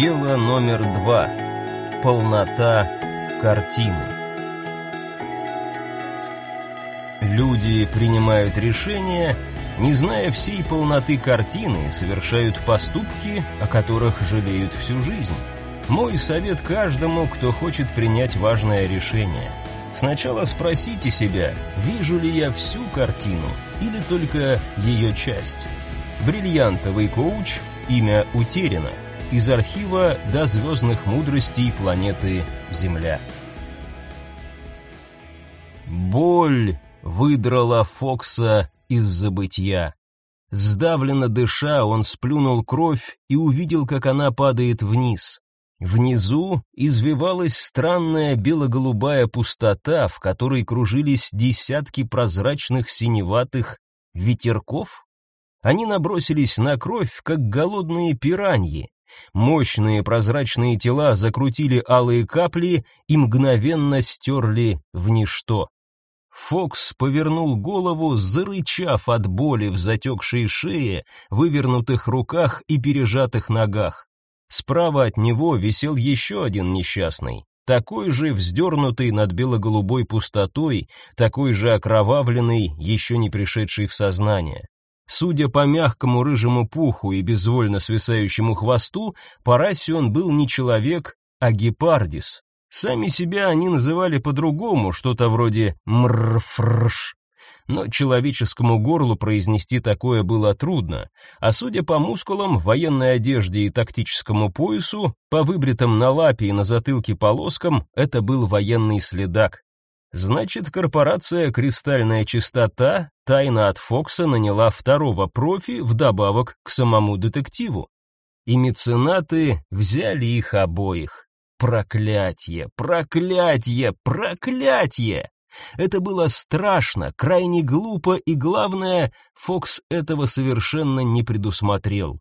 Дело номер два. Полнота картины. Люди принимают решения, не зная всей полноты картины, совершают поступки, о которых жалеют всю жизнь. Мой совет каждому, кто хочет принять важное решение. Сначала спросите себя, вижу ли я всю картину или только ее часть. Бриллиантовый коуч, имя утеряно. Из архива до звездных мудростей планеты Земля. Боль выдрала Фокса из забытья. Сдавленно дыша, он сплюнул кровь и увидел, как она падает вниз. Внизу извивалась странная бело-голубая пустота, в которой кружились десятки прозрачных синеватых ветерков. Они набросились на кровь, как голодные пираньи. Мощные прозрачные тела закрутили алые капли и мгновенно стерли в ничто. Фокс повернул голову, зарычав от боли в затекшей шее, вывернутых руках и пережатых ногах. Справа от него висел еще один несчастный, такой же вздернутый над бело-голубой пустотой, такой же окровавленный, еще не пришедший в сознание. Судя по мягкому рыжему пуху и безвольно свисающему хвосту, по он был не человек, а гепардис. Сами себя они называли по-другому, что-то вроде мрфрш, но человеческому горлу произнести такое было трудно, а судя по мускулам, военной одежде и тактическому поясу, по выбритым на лапе и на затылке полоскам, это был военный следак. Значит, корпорация «Кристальная чистота» тайно от Фокса наняла второго профи вдобавок к самому детективу. И меценаты взяли их обоих. Проклятье, проклятье, проклятье! Это было страшно, крайне глупо и, главное, Фокс этого совершенно не предусмотрел.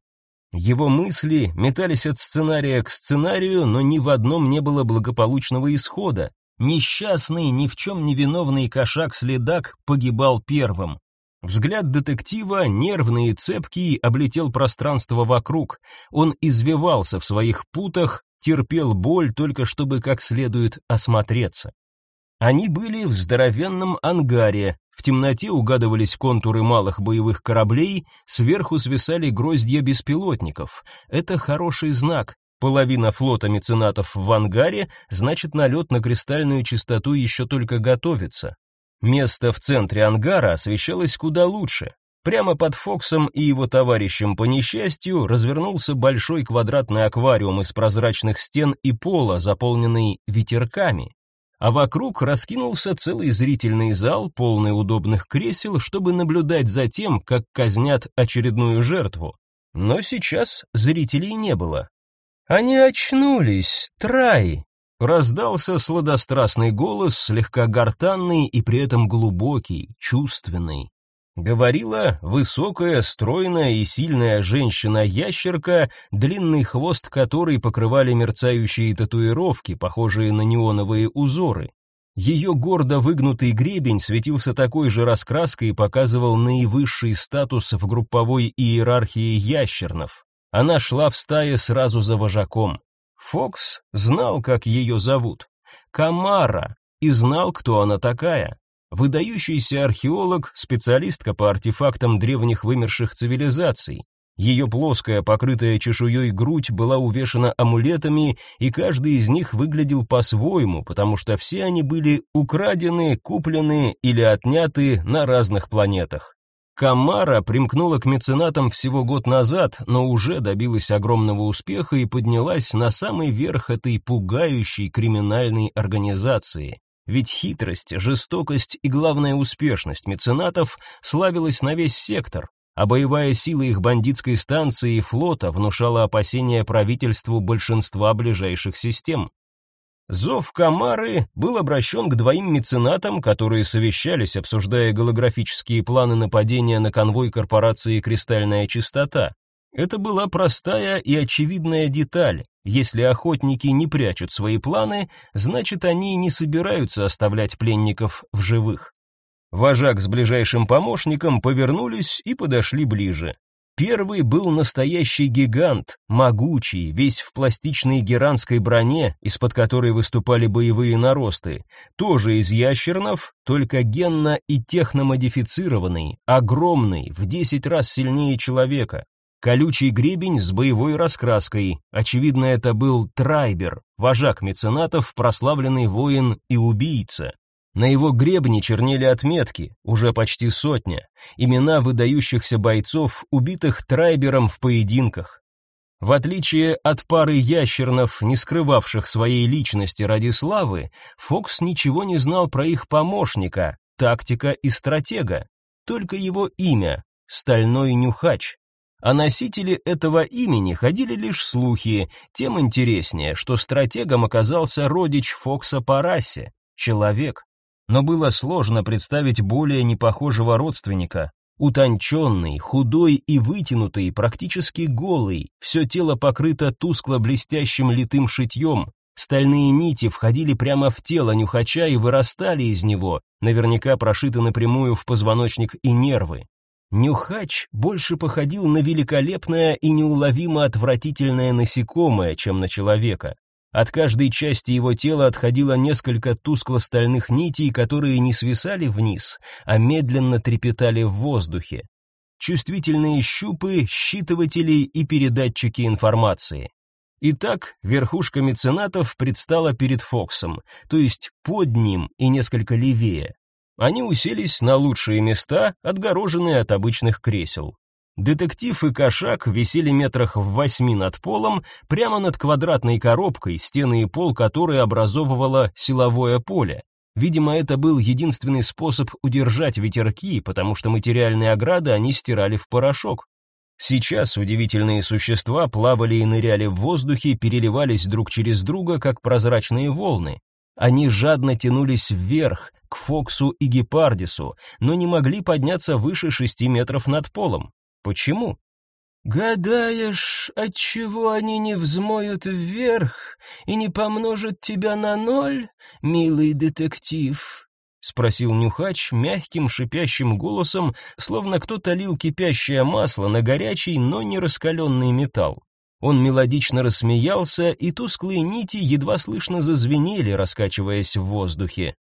Его мысли метались от сценария к сценарию, но ни в одном не было благополучного исхода. Несчастный, ни в чем не виновный кошак-следак погибал первым. Взгляд детектива, нервный и цепкий, облетел пространство вокруг. Он извивался в своих путах, терпел боль только чтобы как следует осмотреться. Они были в здоровенном ангаре, в темноте угадывались контуры малых боевых кораблей, сверху свисали гроздья беспилотников. Это хороший знак. Половина флота меценатов в ангаре, значит, налет на кристальную чистоту еще только готовится. Место в центре ангара освещалось куда лучше. Прямо под Фоксом и его товарищем по несчастью развернулся большой квадратный аквариум из прозрачных стен и пола, заполненный ветерками а вокруг раскинулся целый зрительный зал, полный удобных кресел, чтобы наблюдать за тем, как казнят очередную жертву. Но сейчас зрителей не было. Они очнулись, Трай, раздался сладострастный голос, слегка гортанный и при этом глубокий, чувственный. Говорила высокая, стройная и сильная женщина-ящерка, длинный хвост которой покрывали мерцающие татуировки, похожие на неоновые узоры. Ее гордо выгнутый гребень светился такой же раскраской и показывал наивысший статус в групповой иерархии ящернов. Она шла в стае сразу за вожаком. Фокс знал, как ее зовут. Камара, и знал, кто она такая. Выдающийся археолог, специалистка по артефактам древних вымерших цивилизаций. Ее плоская, покрытая чешуей грудь была увешана амулетами, и каждый из них выглядел по-своему, потому что все они были украдены, куплены или отняты на разных планетах. Камара примкнула к меценатам всего год назад, но уже добилась огромного успеха и поднялась на самый верх этой пугающей криминальной организации. Ведь хитрость, жестокость и, главная успешность меценатов славилась на весь сектор, а боевая сила их бандитской станции и флота внушала опасения правительству большинства ближайших систем. Зов Камары был обращен к двоим меценатам, которые совещались, обсуждая голографические планы нападения на конвой корпорации «Кристальная чистота». Это была простая и очевидная деталь. Если охотники не прячут свои планы, значит, они не собираются оставлять пленников в живых. Вожак с ближайшим помощником повернулись и подошли ближе. Первый был настоящий гигант, могучий, весь в пластичной геранской броне, из-под которой выступали боевые наросты, тоже из ящернов, только генно и техномодифицированный, огромный, в 10 раз сильнее человека. Колючий гребень с боевой раскраской. Очевидно, это был Трайбер, вожак меценатов, прославленный воин и убийца. На его гребне чернели отметки, уже почти сотня, имена выдающихся бойцов, убитых Трайбером в поединках. В отличие от пары ящернов, не скрывавших своей личности ради славы, Фокс ничего не знал про их помощника, тактика и стратега, только его имя — Стальной Нюхач. О носителе этого имени ходили лишь слухи, тем интереснее, что стратегом оказался родич Фокса по расе, человек но было сложно представить более непохожего родственника. Утонченный, худой и вытянутый, практически голый, все тело покрыто тускло-блестящим литым шитьем, стальные нити входили прямо в тело нюхача и вырастали из него, наверняка прошиты напрямую в позвоночник и нервы. Нюхач больше походил на великолепное и неуловимо отвратительное насекомое, чем на человека. От каждой части его тела отходило несколько тускло-стальных нитей, которые не свисали вниз, а медленно трепетали в воздухе. Чувствительные щупы, считыватели и передатчики информации. Итак, верхушка меценатов предстала перед Фоксом, то есть под ним и несколько левее. Они уселись на лучшие места, отгороженные от обычных кресел. Детектив и кошак висели метрах в восьми над полом, прямо над квадратной коробкой, стены и пол которой образовывало силовое поле. Видимо, это был единственный способ удержать ветерки, потому что материальные ограды они стирали в порошок. Сейчас удивительные существа плавали и ныряли в воздухе, переливались друг через друга, как прозрачные волны. Они жадно тянулись вверх, к Фоксу и Гепардису, но не могли подняться выше шести метров над полом. Почему? Гадаешь, отчего они не взмоют вверх и не помножат тебя на ноль, милый детектив? спросил Нюхач мягким шипящим голосом, словно кто-то лил кипящее масло на горячий, но не раскаленный металл. Он мелодично рассмеялся, и тусклые нити едва слышно зазвенели, раскачиваясь в воздухе.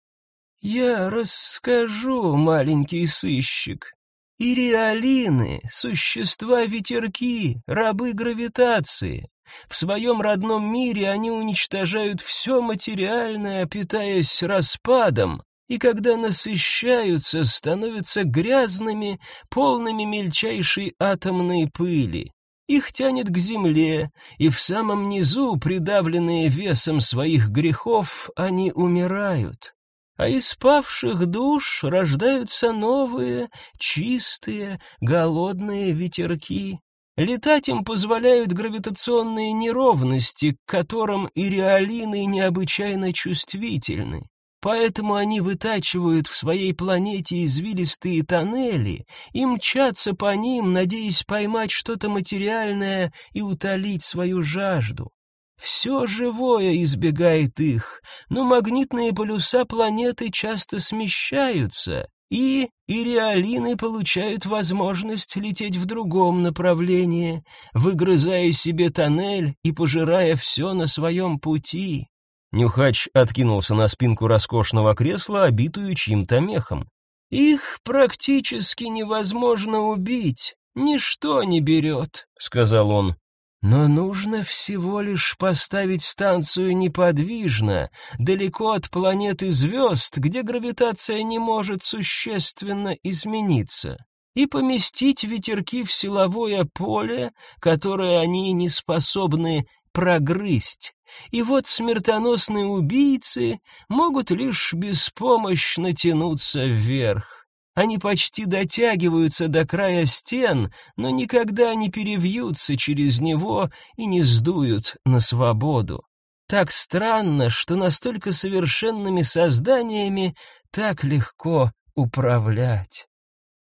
«Я расскажу, маленький сыщик. Ириалины — существа-ветерки, рабы гравитации. В своем родном мире они уничтожают все материальное, питаясь распадом, и когда насыщаются, становятся грязными, полными мельчайшей атомной пыли. Их тянет к земле, и в самом низу, придавленные весом своих грехов, они умирают а из павших душ рождаются новые, чистые, голодные ветерки. Летать им позволяют гравитационные неровности, к которым и реалины необычайно чувствительны. Поэтому они вытачивают в своей планете извилистые тоннели и мчатся по ним, надеясь поймать что-то материальное и утолить свою жажду. Все живое избегает их, но магнитные полюса планеты часто смещаются, и ириалины получают возможность лететь в другом направлении, выгрызая себе тоннель и пожирая все на своем пути. Нюхач откинулся на спинку роскошного кресла, обитую чьим-то мехом. «Их практически невозможно убить, ничто не берет», — сказал он. Но нужно всего лишь поставить станцию неподвижно, далеко от планеты звезд, где гравитация не может существенно измениться, и поместить ветерки в силовое поле, которое они не способны прогрызть. И вот смертоносные убийцы могут лишь беспомощно тянуться вверх. Они почти дотягиваются до края стен, но никогда не перевьются через него и не сдуют на свободу. Так странно, что настолько совершенными созданиями так легко управлять.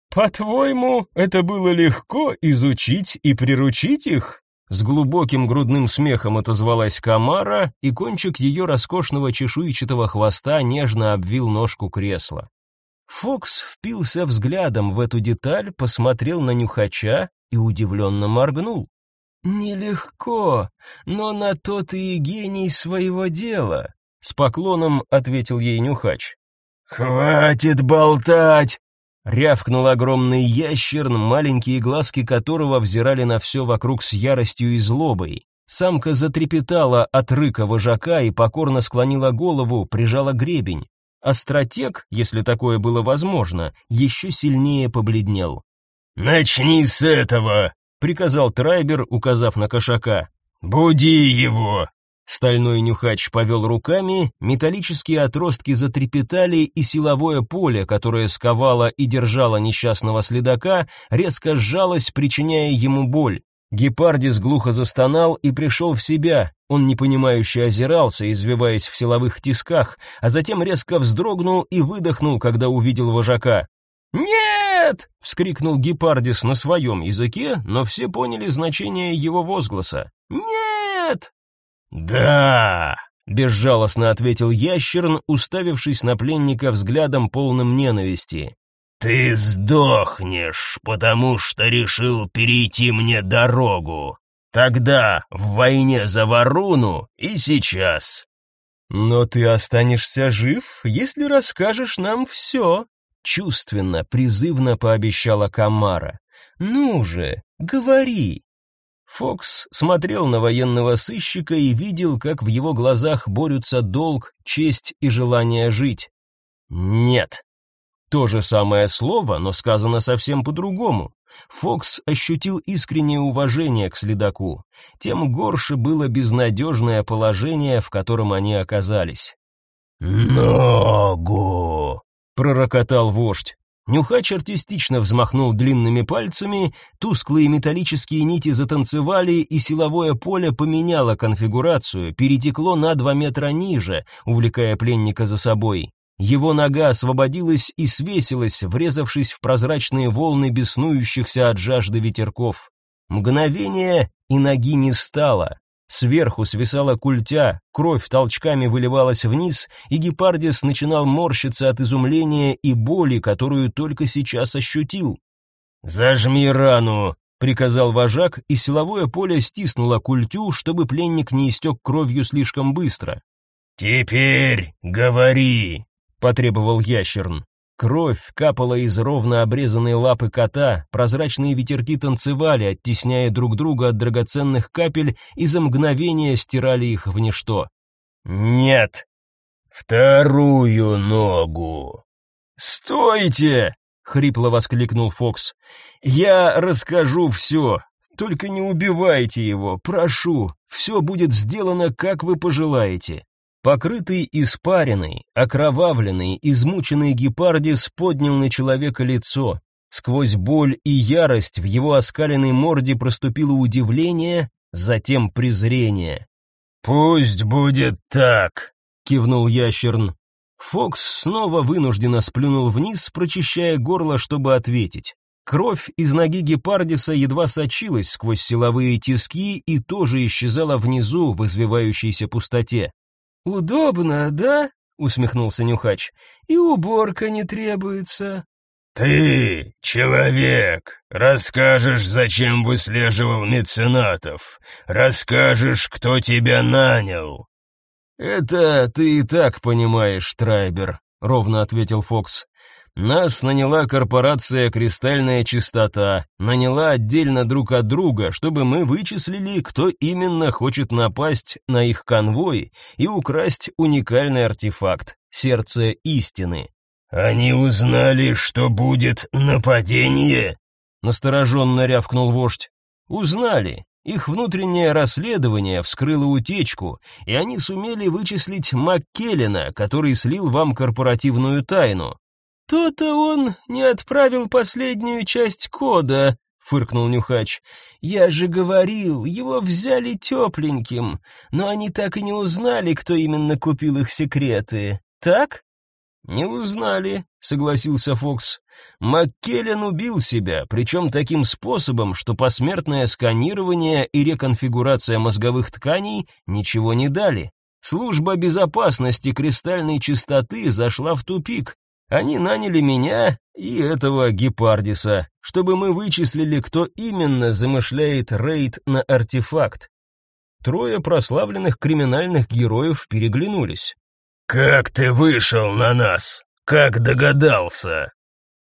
По-твоему, это было легко изучить и приручить их? С глубоким грудным смехом отозвалась Камара, и кончик ее роскошного чешуйчатого хвоста нежно обвил ножку кресла. Фокс впился взглядом в эту деталь, посмотрел на нюхача и удивленно моргнул. «Нелегко, но на то ты и гений своего дела», — с поклоном ответил ей Нюхач. «Хватит болтать!» Рявкнул огромный ящер, маленькие глазки которого взирали на все вокруг с яростью и злобой. Самка затрепетала от рыка вожака и покорно склонила голову, прижала гребень. А стратег, если такое было возможно, еще сильнее побледнел. «Начни с этого!» — приказал Трайбер, указав на кошака. «Буди его!» Стальной нюхач повел руками, металлические отростки затрепетали, и силовое поле, которое сковало и держало несчастного следака, резко сжалось, причиняя ему боль. Гепардис глухо застонал и пришел в себя. Он непонимающе озирался, извиваясь в силовых тисках, а затем резко вздрогнул и выдохнул, когда увидел вожака. «Нет!» — вскрикнул Гепардис на своем языке, но все поняли значение его возгласа. «Нет!» «Да!» — безжалостно ответил ящерн, уставившись на пленника взглядом полным ненависти. «Ты сдохнешь, потому что решил перейти мне дорогу. Тогда в войне за Варуну и сейчас». «Но ты останешься жив, если расскажешь нам все», — чувственно, призывно пообещала Камара. «Ну же, говори». Фокс смотрел на военного сыщика и видел, как в его глазах борются долг, честь и желание жить. Нет. То же самое слово, но сказано совсем по-другому. Фокс ощутил искреннее уважение к следаку. Тем горше было безнадежное положение, в котором они оказались. «Ногу!» — пророкотал вождь. Нюхач артистично взмахнул длинными пальцами, тусклые металлические нити затанцевали, и силовое поле поменяло конфигурацию, перетекло на два метра ниже, увлекая пленника за собой. Его нога освободилась и свесилась, врезавшись в прозрачные волны беснующихся от жажды ветерков. Мгновение, и ноги не стало. Сверху свисала культя, кровь толчками выливалась вниз, и Гепардис начинал морщиться от изумления и боли, которую только сейчас ощутил. «Зажми рану!» — приказал вожак, и силовое поле стиснуло культю, чтобы пленник не истек кровью слишком быстро. «Теперь говори!» — потребовал ящерн. Кровь капала из ровно обрезанной лапы кота, прозрачные ветерки танцевали, оттесняя друг друга от драгоценных капель, и за мгновение стирали их в ничто. «Нет! Вторую ногу!» «Стойте!» — хрипло воскликнул Фокс. «Я расскажу все, только не убивайте его, прошу, все будет сделано, как вы пожелаете». Покрытый испариной, окровавленный, измученный гепардис поднял на человека лицо. Сквозь боль и ярость в его оскаленной морде проступило удивление, затем презрение. «Пусть будет так», — кивнул ящерн. Фокс снова вынужденно сплюнул вниз, прочищая горло, чтобы ответить. Кровь из ноги гепардиса едва сочилась сквозь силовые тиски и тоже исчезала внизу в извивающейся пустоте. «Удобно, да?» — усмехнулся Нюхач. «И уборка не требуется». «Ты, человек, расскажешь, зачем выслеживал меценатов, расскажешь, кто тебя нанял». «Это ты и так понимаешь, Трайбер», — ровно ответил Фокс. Нас наняла корпорация «Кристальная чистота», наняла отдельно друг от друга, чтобы мы вычислили, кто именно хочет напасть на их конвой и украсть уникальный артефакт — сердце истины. «Они узнали, что будет нападение?» — настороженно рявкнул вождь. «Узнали. Их внутреннее расследование вскрыло утечку, и они сумели вычислить Маккеллена, который слил вам корпоративную тайну. «То-то он не отправил последнюю часть кода», — фыркнул Нюхач. «Я же говорил, его взяли тепленьким, но они так и не узнали, кто именно купил их секреты. Так?» «Не узнали», — согласился Фокс. «Маккеллен убил себя, причем таким способом, что посмертное сканирование и реконфигурация мозговых тканей ничего не дали. Служба безопасности кристальной чистоты зашла в тупик, они наняли меня и этого гепардиса, чтобы мы вычислили, кто именно замышляет рейд на артефакт. Трое прославленных криминальных героев переглянулись. «Как ты вышел на нас? Как догадался?»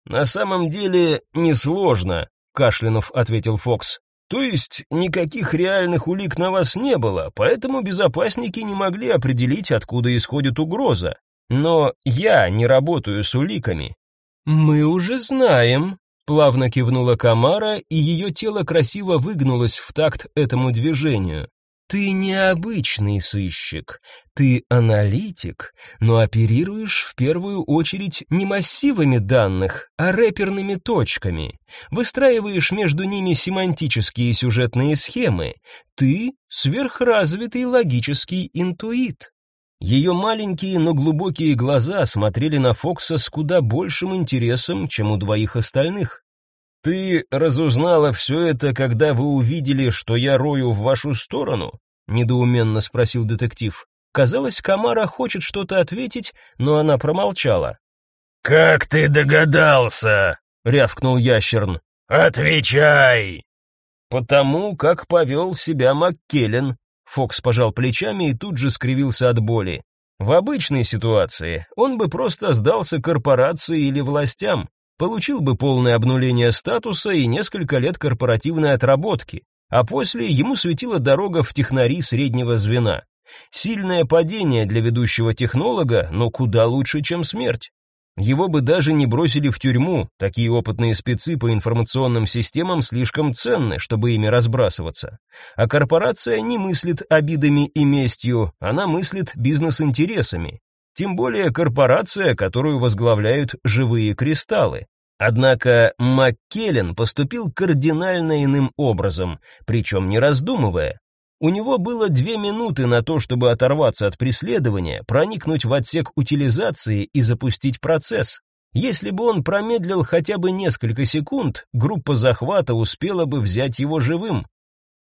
«На самом деле несложно», — Кашлянов ответил Фокс. «То есть никаких реальных улик на вас не было, поэтому безопасники не могли определить, откуда исходит угроза. Но я не работаю с уликами». «Мы уже знаем», — плавно кивнула Камара, и ее тело красиво выгнулось в такт этому движению. Ты необычный сыщик, ты аналитик, но оперируешь в первую очередь не массивами данных, а рэперными точками. Выстраиваешь между ними семантические сюжетные схемы. Ты сверхразвитый логический интуит. Ее маленькие, но глубокие глаза смотрели на Фокса с куда большим интересом, чем у двоих остальных. «Ты разузнала все это, когда вы увидели, что я рою в вашу сторону?» — недоуменно спросил детектив. Казалось, Камара хочет что-то ответить, но она промолчала. «Как ты догадался?» — рявкнул ящерн. «Отвечай!» «Потому как повел себя Маккеллен», — Фокс пожал плечами и тут же скривился от боли. В обычной ситуации он бы просто сдался корпорации или властям, получил бы полное обнуление статуса и несколько лет корпоративной отработки, а после ему светила дорога в технари среднего звена. Сильное падение для ведущего технолога, но куда лучше, чем смерть. Его бы даже не бросили в тюрьму, такие опытные спецы по информационным системам слишком ценны, чтобы ими разбрасываться. А корпорация не мыслит обидами и местью, она мыслит бизнес-интересами. Тем более корпорация, которую возглавляют живые кристаллы. Однако Маккеллен поступил кардинально иным образом, причем не раздумывая. У него было две минуты на то, чтобы оторваться от преследования, проникнуть в отсек утилизации и запустить процесс. Если бы он промедлил хотя бы несколько секунд, группа захвата успела бы взять его живым.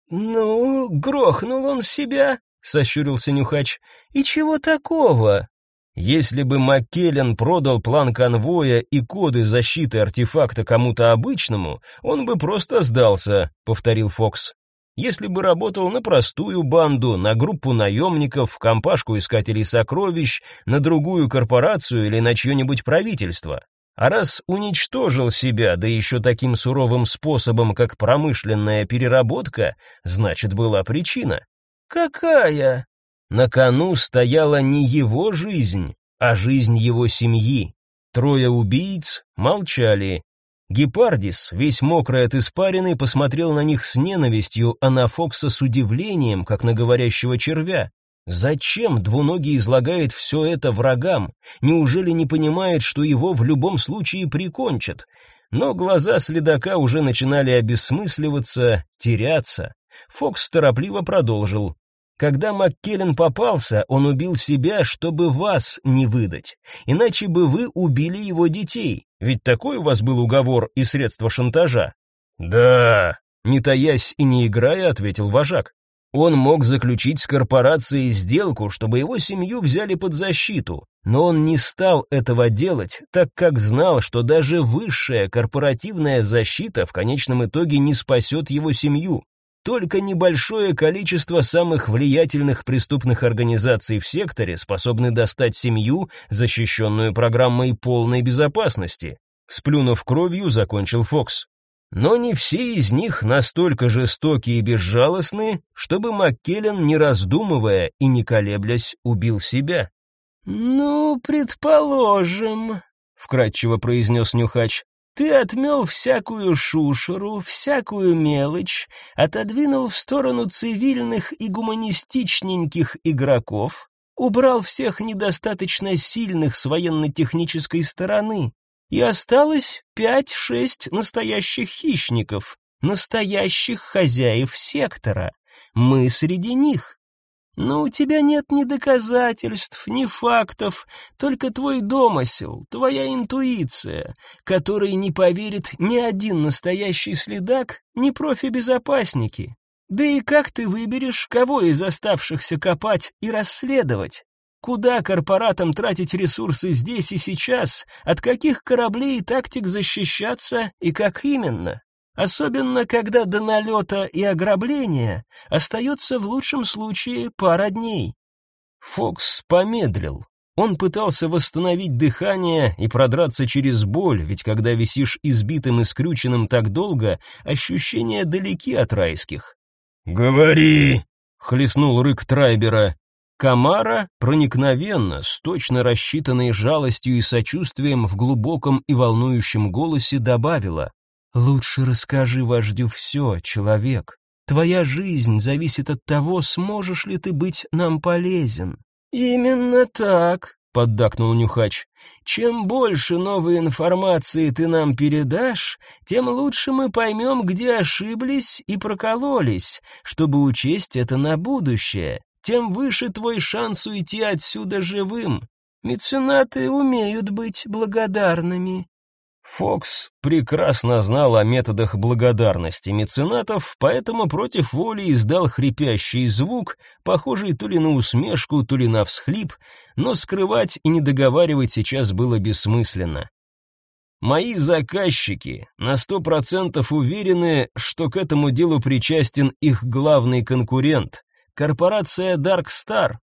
«Ну, грохнул он себя», — сощурился Нюхач. «И чего такого? Если бы Маккеллен продал план конвоя и коды защиты артефакта кому-то обычному, он бы просто сдался, повторил Фокс. Если бы работал на простую банду, на группу наемников, компашку искателей сокровищ, на другую корпорацию или на чье-нибудь правительство. А раз уничтожил себя, да еще таким суровым способом, как промышленная переработка, значит, была причина. Какая? На кону стояла не его жизнь, а жизнь его семьи. Трое убийц молчали. Гепардис, весь мокрый от испарины, посмотрел на них с ненавистью, а на Фокса с удивлением, как на говорящего червя. Зачем двуногий излагает все это врагам? Неужели не понимает, что его в любом случае прикончат? Но глаза следака уже начинали обесмысливаться, теряться. Фокс торопливо продолжил. Когда Маккеллен попался, он убил себя, чтобы вас не выдать. Иначе бы вы убили его детей. Ведь такой у вас был уговор и средство шантажа. Да, не таясь и не играя, ответил вожак. Он мог заключить с корпорацией сделку, чтобы его семью взяли под защиту, но он не стал этого делать, так как знал, что даже высшая корпоративная защита в конечном итоге не спасет его семью. Только небольшое количество самых влиятельных преступных организаций в секторе способны достать семью, защищенную программой полной безопасности. Сплюнув кровью, закончил Фокс. Но не все из них настолько жестоки и безжалостны, чтобы Маккеллен, не раздумывая и не колеблясь, убил себя. «Ну, предположим», — вкратчиво произнес Нюхач. Ты отмел всякую шушеру, всякую мелочь, отодвинул в сторону цивильных и гуманистичненьких игроков, убрал всех недостаточно сильных с военно-технической стороны, и осталось пять-шесть настоящих хищников, настоящих хозяев сектора. Мы среди них. Но у тебя нет ни доказательств, ни фактов, только твой домысел, твоя интуиция, которой не поверит ни один настоящий следак, ни профи-безопасники. Да и как ты выберешь, кого из оставшихся копать и расследовать? Куда корпоратам тратить ресурсы здесь и сейчас, от каких кораблей и тактик защищаться и как именно? Особенно, когда до налета и ограбления остается в лучшем случае пара дней. Фокс помедлил. Он пытался восстановить дыхание и продраться через боль, ведь когда висишь избитым и скрюченным так долго, ощущения далеки от райских. «Говори!» — хлестнул рык Трайбера. Камара проникновенно, с точно рассчитанной жалостью и сочувствием в глубоком и волнующем голосе добавила: "Лучше расскажи вождю все, человек. Твоя жизнь зависит от того, сможешь ли ты быть нам полезен". Именно так, поддакнул Нюхач. Чем больше новой информации ты нам передашь, тем лучше мы поймем, где ошиблись и прокололись, чтобы учесть это на будущее тем выше твой шанс уйти отсюда живым. Меценаты умеют быть благодарными. Фокс прекрасно знал о методах благодарности меценатов, поэтому против воли издал хрипящий звук, похожий то ли на усмешку, то ли на всхлип, но скрывать и не договаривать сейчас было бессмысленно. Мои заказчики на сто процентов уверены, что к этому делу причастен их главный конкурент, корпорация Dark Star.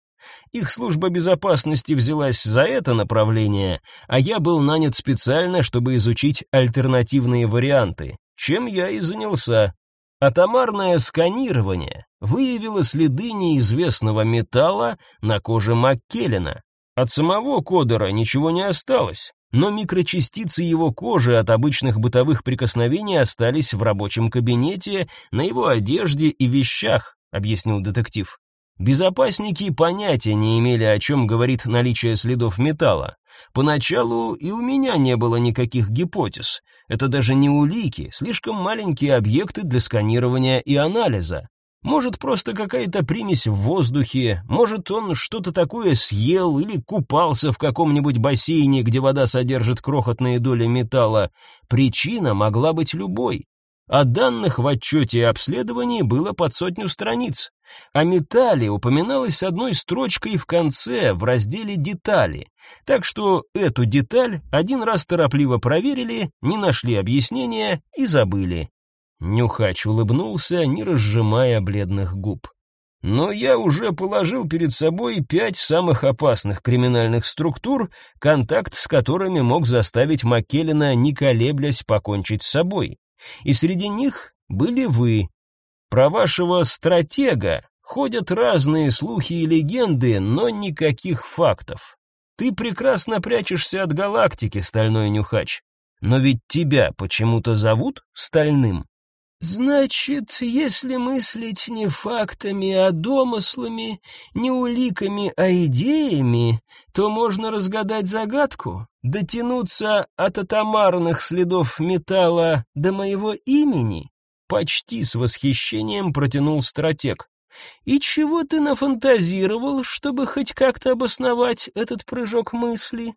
Их служба безопасности взялась за это направление, а я был нанят специально, чтобы изучить альтернативные варианты, чем я и занялся. Атомарное сканирование выявило следы неизвестного металла на коже Маккеллена. От самого Кодера ничего не осталось, но микрочастицы его кожи от обычных бытовых прикосновений остались в рабочем кабинете, на его одежде и вещах объяснил детектив. Безопасники понятия не имели, о чем говорит наличие следов металла. Поначалу и у меня не было никаких гипотез. Это даже не улики, слишком маленькие объекты для сканирования и анализа. Может, просто какая-то примесь в воздухе, может, он что-то такое съел или купался в каком-нибудь бассейне, где вода содержит крохотные доли металла. Причина могла быть любой а данных в отчете и обследовании было под сотню страниц. О металле упоминалось одной строчкой в конце, в разделе «Детали». Так что эту деталь один раз торопливо проверили, не нашли объяснения и забыли. Нюхач улыбнулся, не разжимая бледных губ. Но я уже положил перед собой пять самых опасных криминальных структур, контакт с которыми мог заставить Маккеллина, не колеблясь, покончить с собой и среди них были вы. Про вашего стратега ходят разные слухи и легенды, но никаких фактов. Ты прекрасно прячешься от галактики, стальной нюхач. Но ведь тебя почему-то зовут Стальным. Значит, если мыслить не фактами, а домыслами, не уликами, а идеями, то можно разгадать загадку, дотянуться от атомарных следов металла до моего имени. Почти с восхищением протянул стратег. И чего ты нафантазировал, чтобы хоть как-то обосновать этот прыжок мысли?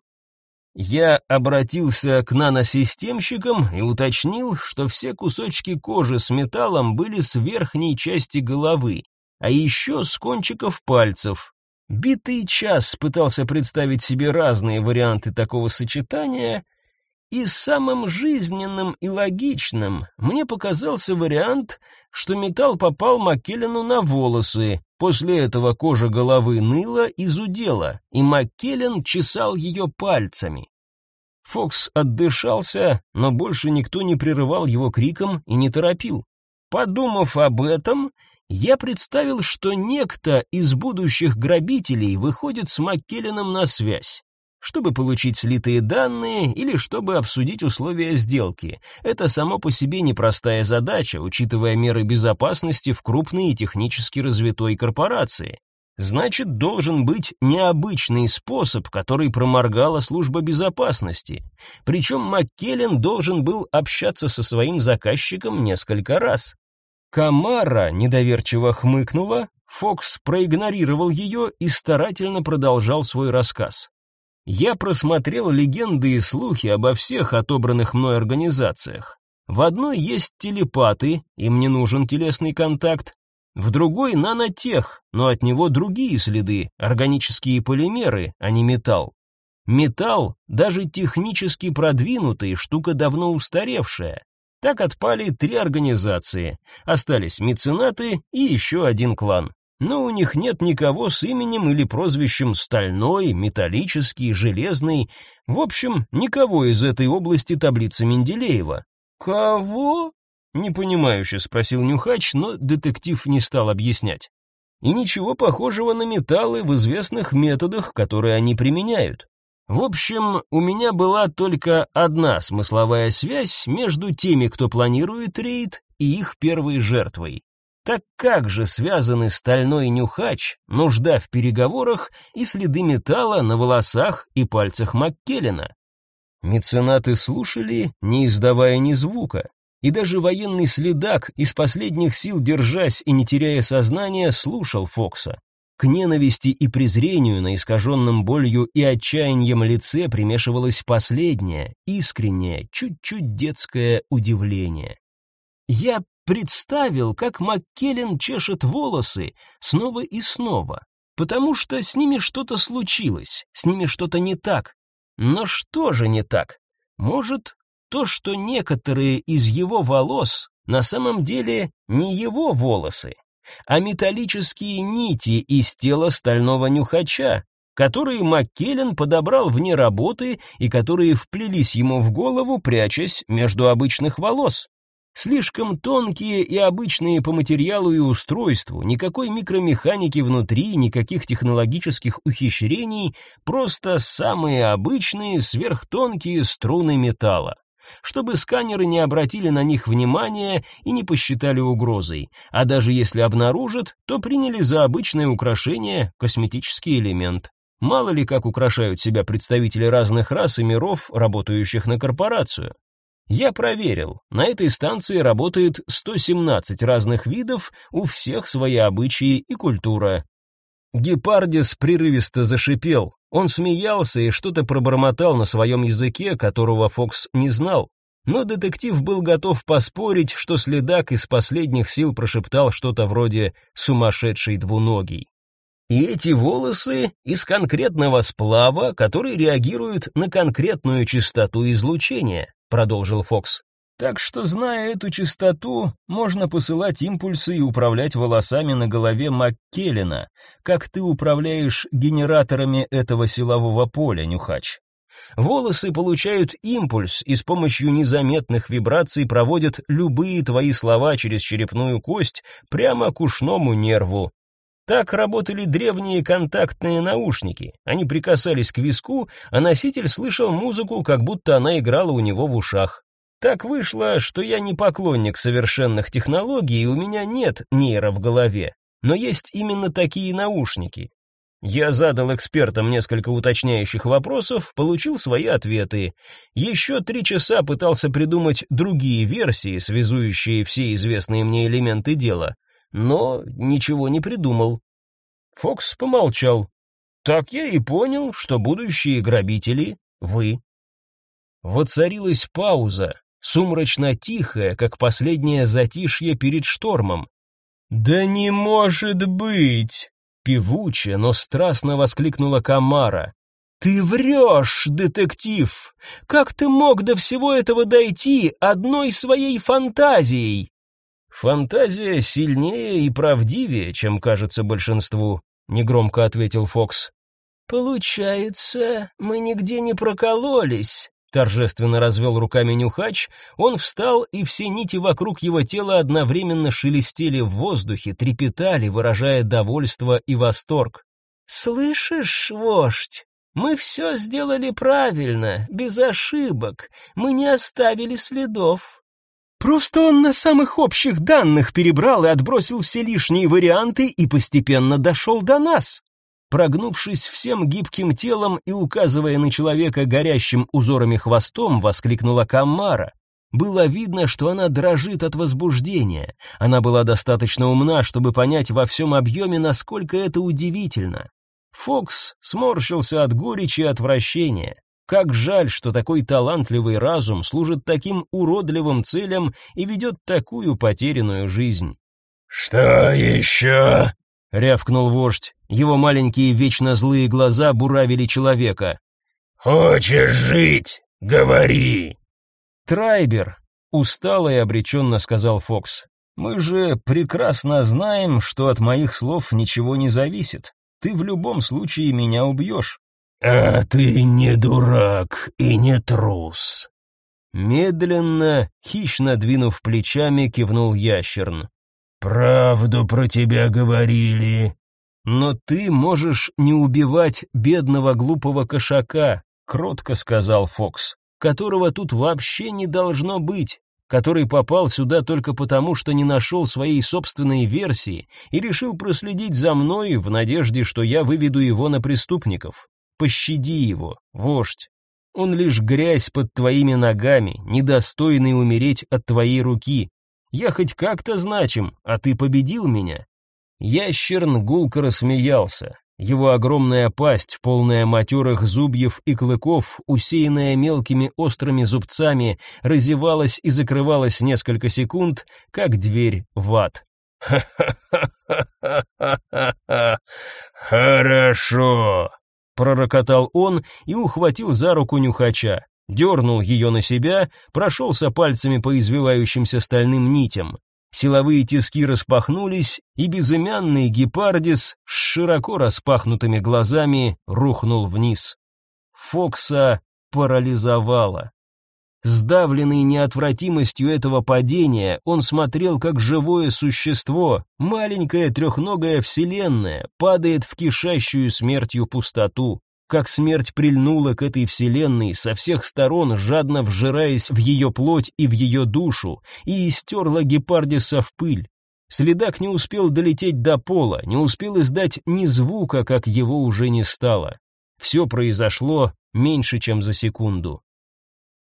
Я обратился к наносистемщикам и уточнил, что все кусочки кожи с металлом были с верхней части головы, а еще с кончиков пальцев. Битый час пытался представить себе разные варианты такого сочетания, и самым жизненным и логичным мне показался вариант, что металл попал Маккеллену на волосы. После этого кожа головы ныла и зудела, и Маккеллен чесал ее пальцами. Фокс отдышался, но больше никто не прерывал его криком и не торопил. Подумав об этом, я представил, что некто из будущих грабителей выходит с Маккелленом на связь чтобы получить слитые данные или чтобы обсудить условия сделки. Это само по себе непростая задача, учитывая меры безопасности в крупной и технически развитой корпорации. Значит, должен быть необычный способ, который проморгала служба безопасности. Причем Маккеллен должен был общаться со своим заказчиком несколько раз. Камара недоверчиво хмыкнула, Фокс проигнорировал ее и старательно продолжал свой рассказ. Я просмотрел легенды и слухи обо всех отобранных мной организациях. В одной есть телепаты, им не нужен телесный контакт. В другой нанотех, но от него другие следы, органические полимеры, а не металл. Металл, даже технически продвинутый, штука давно устаревшая. Так отпали три организации. Остались меценаты и еще один клан. Но у них нет никого с именем или прозвищем Стальной, Металлический, Железный. В общем, никого из этой области таблицы Менделеева. Кого? непонимающе спросил Нюхач, но детектив не стал объяснять. И ничего похожего на металлы в известных методах, которые они применяют. В общем, у меня была только одна смысловая связь между теми, кто планирует рейд, и их первой жертвой. Так как же связаны стальной нюхач, нужда в переговорах и следы металла на волосах и пальцах Маккеллена? Меценаты слушали, не издавая ни звука, и даже военный следак, из последних сил держась и не теряя сознания, слушал Фокса. К ненависти и презрению на искаженном болью и отчаянием лице примешивалось последнее, искреннее, чуть-чуть детское удивление. Я представил, как Маккеллен чешет волосы снова и снова, потому что с ними что-то случилось, с ними что-то не так. Но что же не так? Может, то, что некоторые из его волос на самом деле не его волосы, а металлические нити из тела стального нюхача, которые Маккеллен подобрал вне работы и которые вплелись ему в голову, прячась между обычных волос. Слишком тонкие и обычные по материалу и устройству, никакой микромеханики внутри, никаких технологических ухищрений, просто самые обычные сверхтонкие струны металла чтобы сканеры не обратили на них внимания и не посчитали угрозой, а даже если обнаружат, то приняли за обычное украшение, косметический элемент. Мало ли как украшают себя представители разных рас и миров, работающих на корпорацию. Я проверил, на этой станции работает 117 разных видов, у всех свои обычаи и культура. Гепардис прерывисто зашипел. Он смеялся и что-то пробормотал на своем языке, которого Фокс не знал. Но детектив был готов поспорить, что следак из последних сил прошептал что-то вроде «сумасшедший двуногий». И эти волосы из конкретного сплава, который реагирует на конкретную частоту излучения, продолжил Фокс. Так что, зная эту частоту, можно посылать импульсы и управлять волосами на голове Маккеллена, как ты управляешь генераторами этого силового поля, Нюхач. Волосы получают импульс и с помощью незаметных вибраций проводят любые твои слова через черепную кость прямо к ушному нерву. Так работали древние контактные наушники. Они прикасались к виску, а носитель слышал музыку, как будто она играла у него в ушах. Так вышло, что я не поклонник совершенных технологий, и у меня нет нейро в голове. Но есть именно такие наушники. Я задал экспертам несколько уточняющих вопросов, получил свои ответы. Еще три часа пытался придумать другие версии, связующие все известные мне элементы дела, но ничего не придумал. Фокс помолчал. Так я и понял, что будущие грабители — вы. Воцарилась пауза, сумрачно тихая, как последнее затишье перед штормом. «Да не может быть!» — певуче, но страстно воскликнула Камара. «Ты врешь, детектив! Как ты мог до всего этого дойти одной своей фантазией?» «Фантазия сильнее и правдивее, чем кажется большинству», — негромко ответил Фокс. «Получается, мы нигде не прокололись», Торжественно развел руками нюхач, он встал, и все нити вокруг его тела одновременно шелестели в воздухе, трепетали, выражая довольство и восторг. «Слышишь, вождь, мы все сделали правильно, без ошибок, мы не оставили следов». Просто он на самых общих данных перебрал и отбросил все лишние варианты и постепенно дошел до нас. Прогнувшись всем гибким телом и указывая на человека горящим узорами хвостом, воскликнула Камара. Было видно, что она дрожит от возбуждения. Она была достаточно умна, чтобы понять во всем объеме, насколько это удивительно. Фокс сморщился от горечи и отвращения. Как жаль, что такой талантливый разум служит таким уродливым целям и ведет такую потерянную жизнь. «Что еще?» — рявкнул вождь. Его маленькие вечно злые глаза буравили человека. «Хочешь жить? Говори!» «Трайбер», — устало и обреченно сказал Фокс. «Мы же прекрасно знаем, что от моих слов ничего не зависит. Ты в любом случае меня убьешь». «А ты не дурак и не трус». Медленно, хищно двинув плечами, кивнул ящерн. «Правду про тебя говорили». «Но ты можешь не убивать бедного глупого кошака», — кротко сказал Фокс, «которого тут вообще не должно быть, который попал сюда только потому, что не нашел своей собственной версии и решил проследить за мной в надежде, что я выведу его на преступников. Пощади его, вождь. Он лишь грязь под твоими ногами, недостойный умереть от твоей руки. Я хоть как-то значим, а ты победил меня. Ящерн гулко рассмеялся. Его огромная пасть, полная матерых зубьев и клыков, усеянная мелкими острыми зубцами, разевалась и закрывалась несколько секунд, как дверь в ад. «Ха-ха-ха-ха-ха! Хорошо!» Пророкотал он и ухватил за руку нюхача, дернул ее на себя, прошелся пальцами по извивающимся стальным нитям. Силовые тиски распахнулись, и безымянный гепардис с широко распахнутыми глазами рухнул вниз. Фокса парализовало. Сдавленный неотвратимостью этого падения, он смотрел, как живое существо, маленькая трехногая вселенная, падает в кишащую смертью пустоту, как смерть прильнула к этой вселенной со всех сторон, жадно вжираясь в ее плоть и в ее душу, и истерла Гепардиса в пыль. Следак не успел долететь до пола, не успел издать ни звука, как его уже не стало. Все произошло меньше, чем за секунду.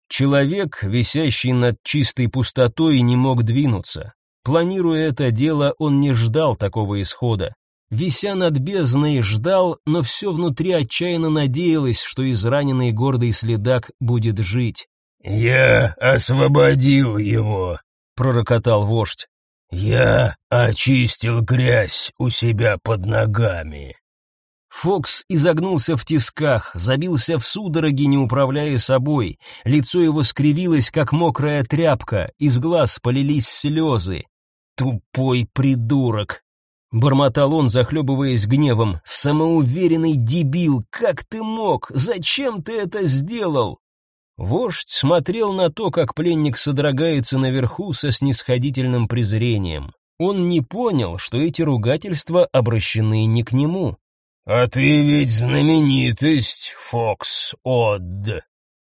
Человек, висящий над чистой пустотой, не мог двинуться. Планируя это дело, он не ждал такого исхода. Вися над бездной, ждал, но все внутри отчаянно надеялось, что израненный гордый следак будет жить. «Я освободил его», — пророкотал вождь. «Я очистил грязь у себя под ногами». Фокс изогнулся в тисках, забился в судороги, не управляя собой. Лицо его скривилось, как мокрая тряпка, из глаз полились слезы. «Тупой придурок!» Бормотал он, захлебываясь гневом. «Самоуверенный дебил! Как ты мог? Зачем ты это сделал?» Вождь смотрел на то, как пленник содрогается наверху со снисходительным презрением. Он не понял, что эти ругательства обращены не к нему. «А ты ведь знаменитость, Фокс Одд!»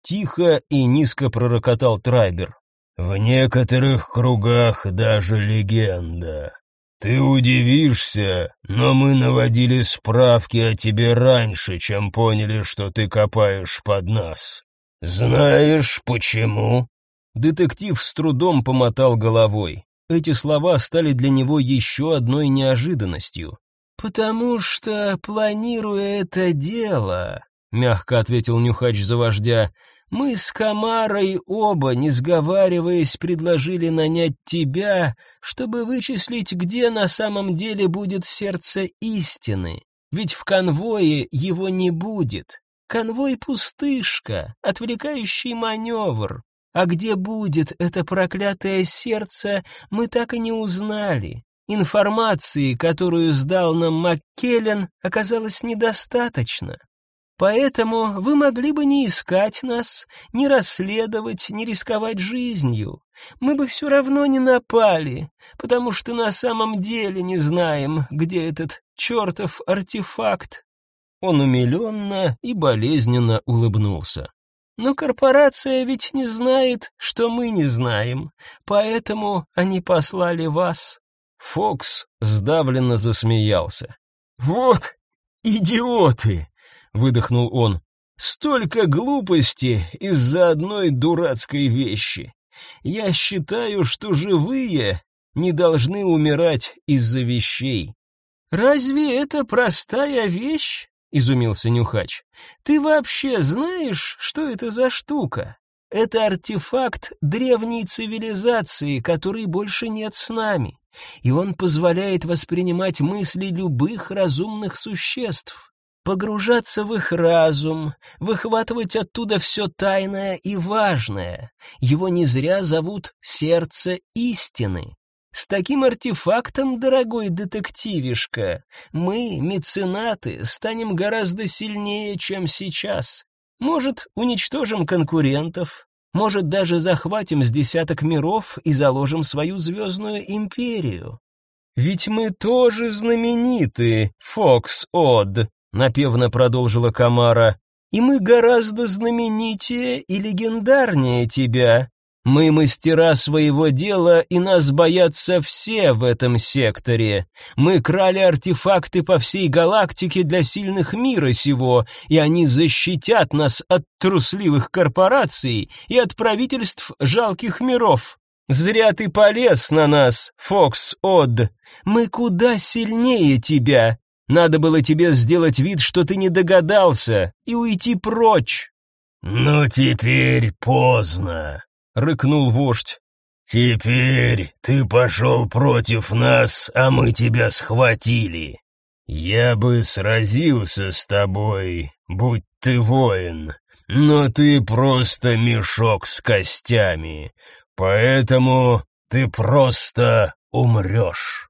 Тихо и низко пророкотал Трайбер. «В некоторых кругах даже легенда. Ты удивишься, но мы наводили справки о тебе раньше, чем поняли, что ты копаешь под нас. Знаешь, почему?» Детектив с трудом помотал головой. Эти слова стали для него еще одной неожиданностью. «Потому что, планируя это дело», — мягко ответил Нюхач за вождя, «мы с Камарой оба, не сговариваясь, предложили нанять тебя, чтобы вычислить, где на самом деле будет сердце истины. Ведь в конвое его не будет. Конвой пустышка, отвлекающий маневр. А где будет это проклятое сердце, мы так и не узнали. Информации, которую сдал нам Маккеллен, оказалось недостаточно. Поэтому вы могли бы не искать нас, не расследовать, не рисковать жизнью. Мы бы все равно не напали, потому что на самом деле не знаем, где этот чертов артефакт. Он умиленно и болезненно улыбнулся. Но корпорация ведь не знает, что мы не знаем, поэтому они послали вас. Фокс сдавленно засмеялся. «Вот идиоты!» — выдохнул он. «Столько глупости из-за одной дурацкой вещи. Я считаю, что живые не должны умирать из-за вещей». «Разве это простая вещь?» — изумился Нюхач. «Ты вообще знаешь, что это за штука?» Это артефакт древней цивилизации, который больше нет с нами, и он позволяет воспринимать мысли любых разумных существ, погружаться в их разум, выхватывать оттуда все тайное и важное. Его не зря зовут «сердце истины». С таким артефактом, дорогой детективишка, мы, меценаты, станем гораздо сильнее, чем сейчас. Может, уничтожим конкурентов, может, даже захватим с десяток миров и заложим свою звездную империю. Ведь мы тоже знамениты, Фокс Од, напевно продолжила Камара. И мы гораздо знаменитее и легендарнее тебя. Мы мастера своего дела, и нас боятся все в этом секторе. Мы крали артефакты по всей галактике для сильных мира сего, и они защитят нас от трусливых корпораций и от правительств жалких миров. Зря ты полез на нас, Фокс Од. Мы куда сильнее тебя. Надо было тебе сделать вид, что ты не догадался, и уйти прочь. Но теперь поздно. — рыкнул вождь. «Теперь ты пошел против нас, а мы тебя схватили. Я бы сразился с тобой, будь ты воин, но ты просто мешок с костями, поэтому ты просто умрешь».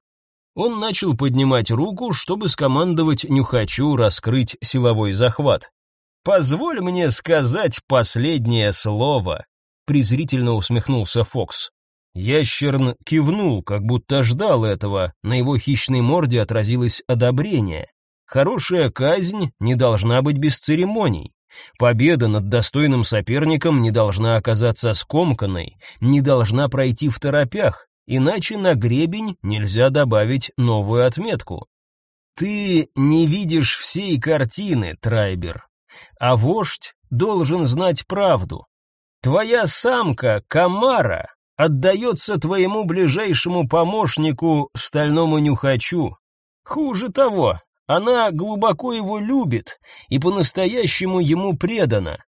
Он начал поднимать руку, чтобы скомандовать Нюхачу раскрыть силовой захват. «Позволь мне сказать последнее слово», презрительно усмехнулся Фокс. Ящерн кивнул, как будто ждал этого. На его хищной морде отразилось одобрение. Хорошая казнь не должна быть без церемоний. Победа над достойным соперником не должна оказаться скомканной, не должна пройти в торопях, иначе на гребень нельзя добавить новую отметку. Ты не видишь всей картины, Трайбер, а вождь должен знать правду. Твоя самка, Камара, отдается твоему ближайшему помощнику, стальному нюхачу. Хуже того, она глубоко его любит и по-настоящему ему предана.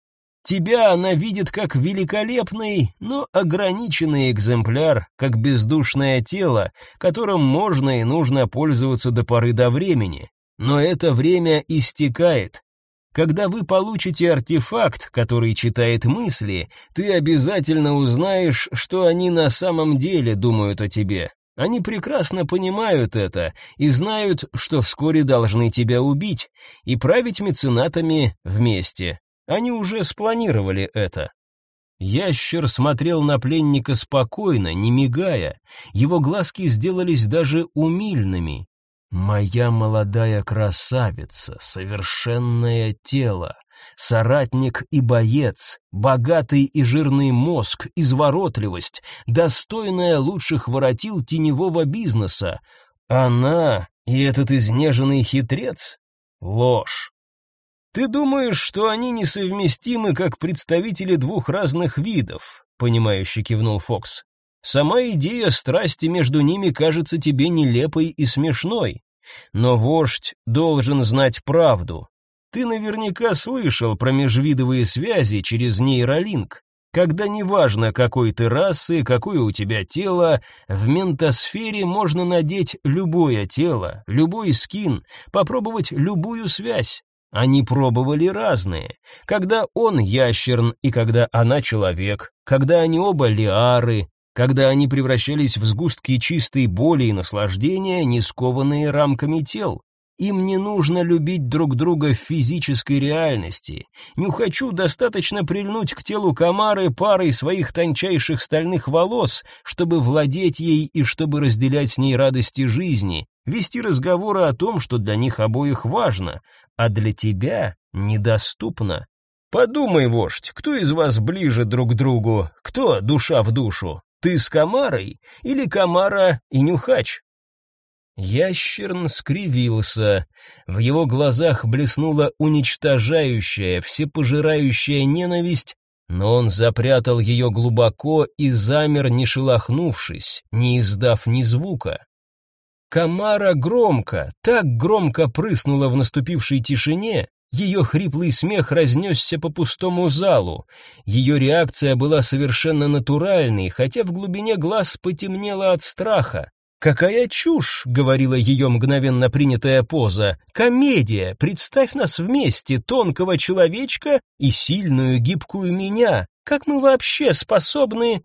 Тебя она видит как великолепный, но ограниченный экземпляр, как бездушное тело, которым можно и нужно пользоваться до поры до времени. Но это время истекает, когда вы получите артефакт, который читает мысли, ты обязательно узнаешь, что они на самом деле думают о тебе. Они прекрасно понимают это и знают, что вскоре должны тебя убить и править меценатами вместе. Они уже спланировали это. Ящер смотрел на пленника спокойно, не мигая. Его глазки сделались даже умильными, Моя молодая красавица, совершенное тело, соратник и боец, богатый и жирный мозг, изворотливость, достойная лучших воротил теневого бизнеса. Она и этот изнеженный хитрец? Ложь. Ты думаешь, что они несовместимы как представители двух разных видов? Понимающе кивнул Фокс. Сама идея страсти между ними кажется тебе нелепой и смешной. Но вождь должен знать правду. Ты наверняка слышал про межвидовые связи через нейролинк. Когда неважно, какой ты расы, какое у тебя тело, в ментосфере можно надеть любое тело, любой скин, попробовать любую связь. Они пробовали разные. Когда он ящерн и когда она человек, когда они оба лиары, когда они превращались в сгустки чистой боли и наслаждения, не скованные рамками тел. Им не нужно любить друг друга в физической реальности. Нюхачу достаточно прильнуть к телу комары парой своих тончайших стальных волос, чтобы владеть ей и чтобы разделять с ней радости жизни, вести разговоры о том, что для них обоих важно, а для тебя недоступно. Подумай, вождь, кто из вас ближе друг к другу, кто душа в душу? Ты с комарой или комара и нюхач? Ящерн скривился. В его глазах блеснула уничтожающая, всепожирающая ненависть, но он запрятал ее глубоко и замер, не шелохнувшись, не издав ни звука. Комара громко, так громко прыснула в наступившей тишине, Ее хриплый смех разнесся по пустому залу. Ее реакция была совершенно натуральной, хотя в глубине глаз потемнело от страха. «Какая чушь!» — говорила ее мгновенно принятая поза. «Комедия! Представь нас вместе, тонкого человечка и сильную гибкую меня! Как мы вообще способны...»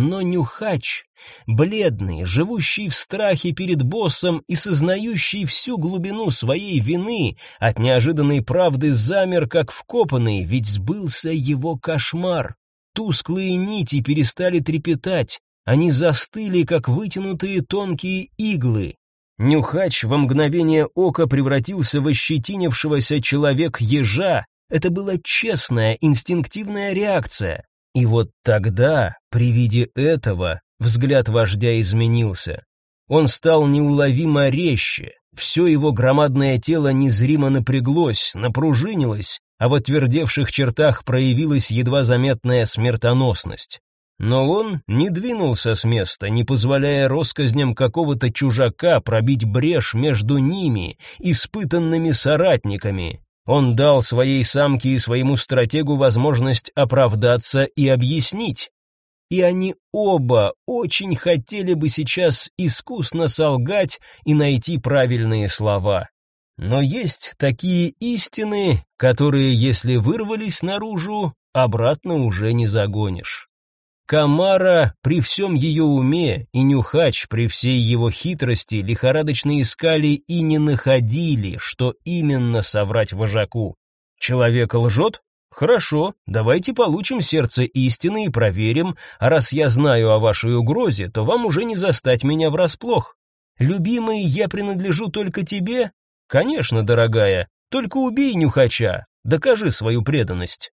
Но Нюхач, бледный, живущий в страхе перед боссом и сознающий всю глубину своей вины, от неожиданной правды замер, как вкопанный, ведь сбылся его кошмар. Тусклые нити перестали трепетать, они застыли, как вытянутые тонкие иглы. Нюхач во мгновение ока превратился в ощетинившегося человек-ежа. Это была честная, инстинктивная реакция. И вот тогда, при виде этого, взгляд вождя изменился. Он стал неуловимо резче, все его громадное тело незримо напряглось, напружинилось, а в отвердевших чертах проявилась едва заметная смертоносность. Но он не двинулся с места, не позволяя россказням какого-то чужака пробить брешь между ними, испытанными соратниками, он дал своей самке и своему стратегу возможность оправдаться и объяснить. И они оба очень хотели бы сейчас искусно солгать и найти правильные слова. Но есть такие истины, которые, если вырвались наружу, обратно уже не загонишь. Камара при всем ее уме и Нюхач при всей его хитрости лихорадочно искали и не находили, что именно соврать вожаку. Человек лжет? Хорошо, давайте получим сердце истины и проверим, а раз я знаю о вашей угрозе, то вам уже не застать меня врасплох. Любимый, я принадлежу только тебе? Конечно, дорогая, только убей Нюхача, докажи свою преданность.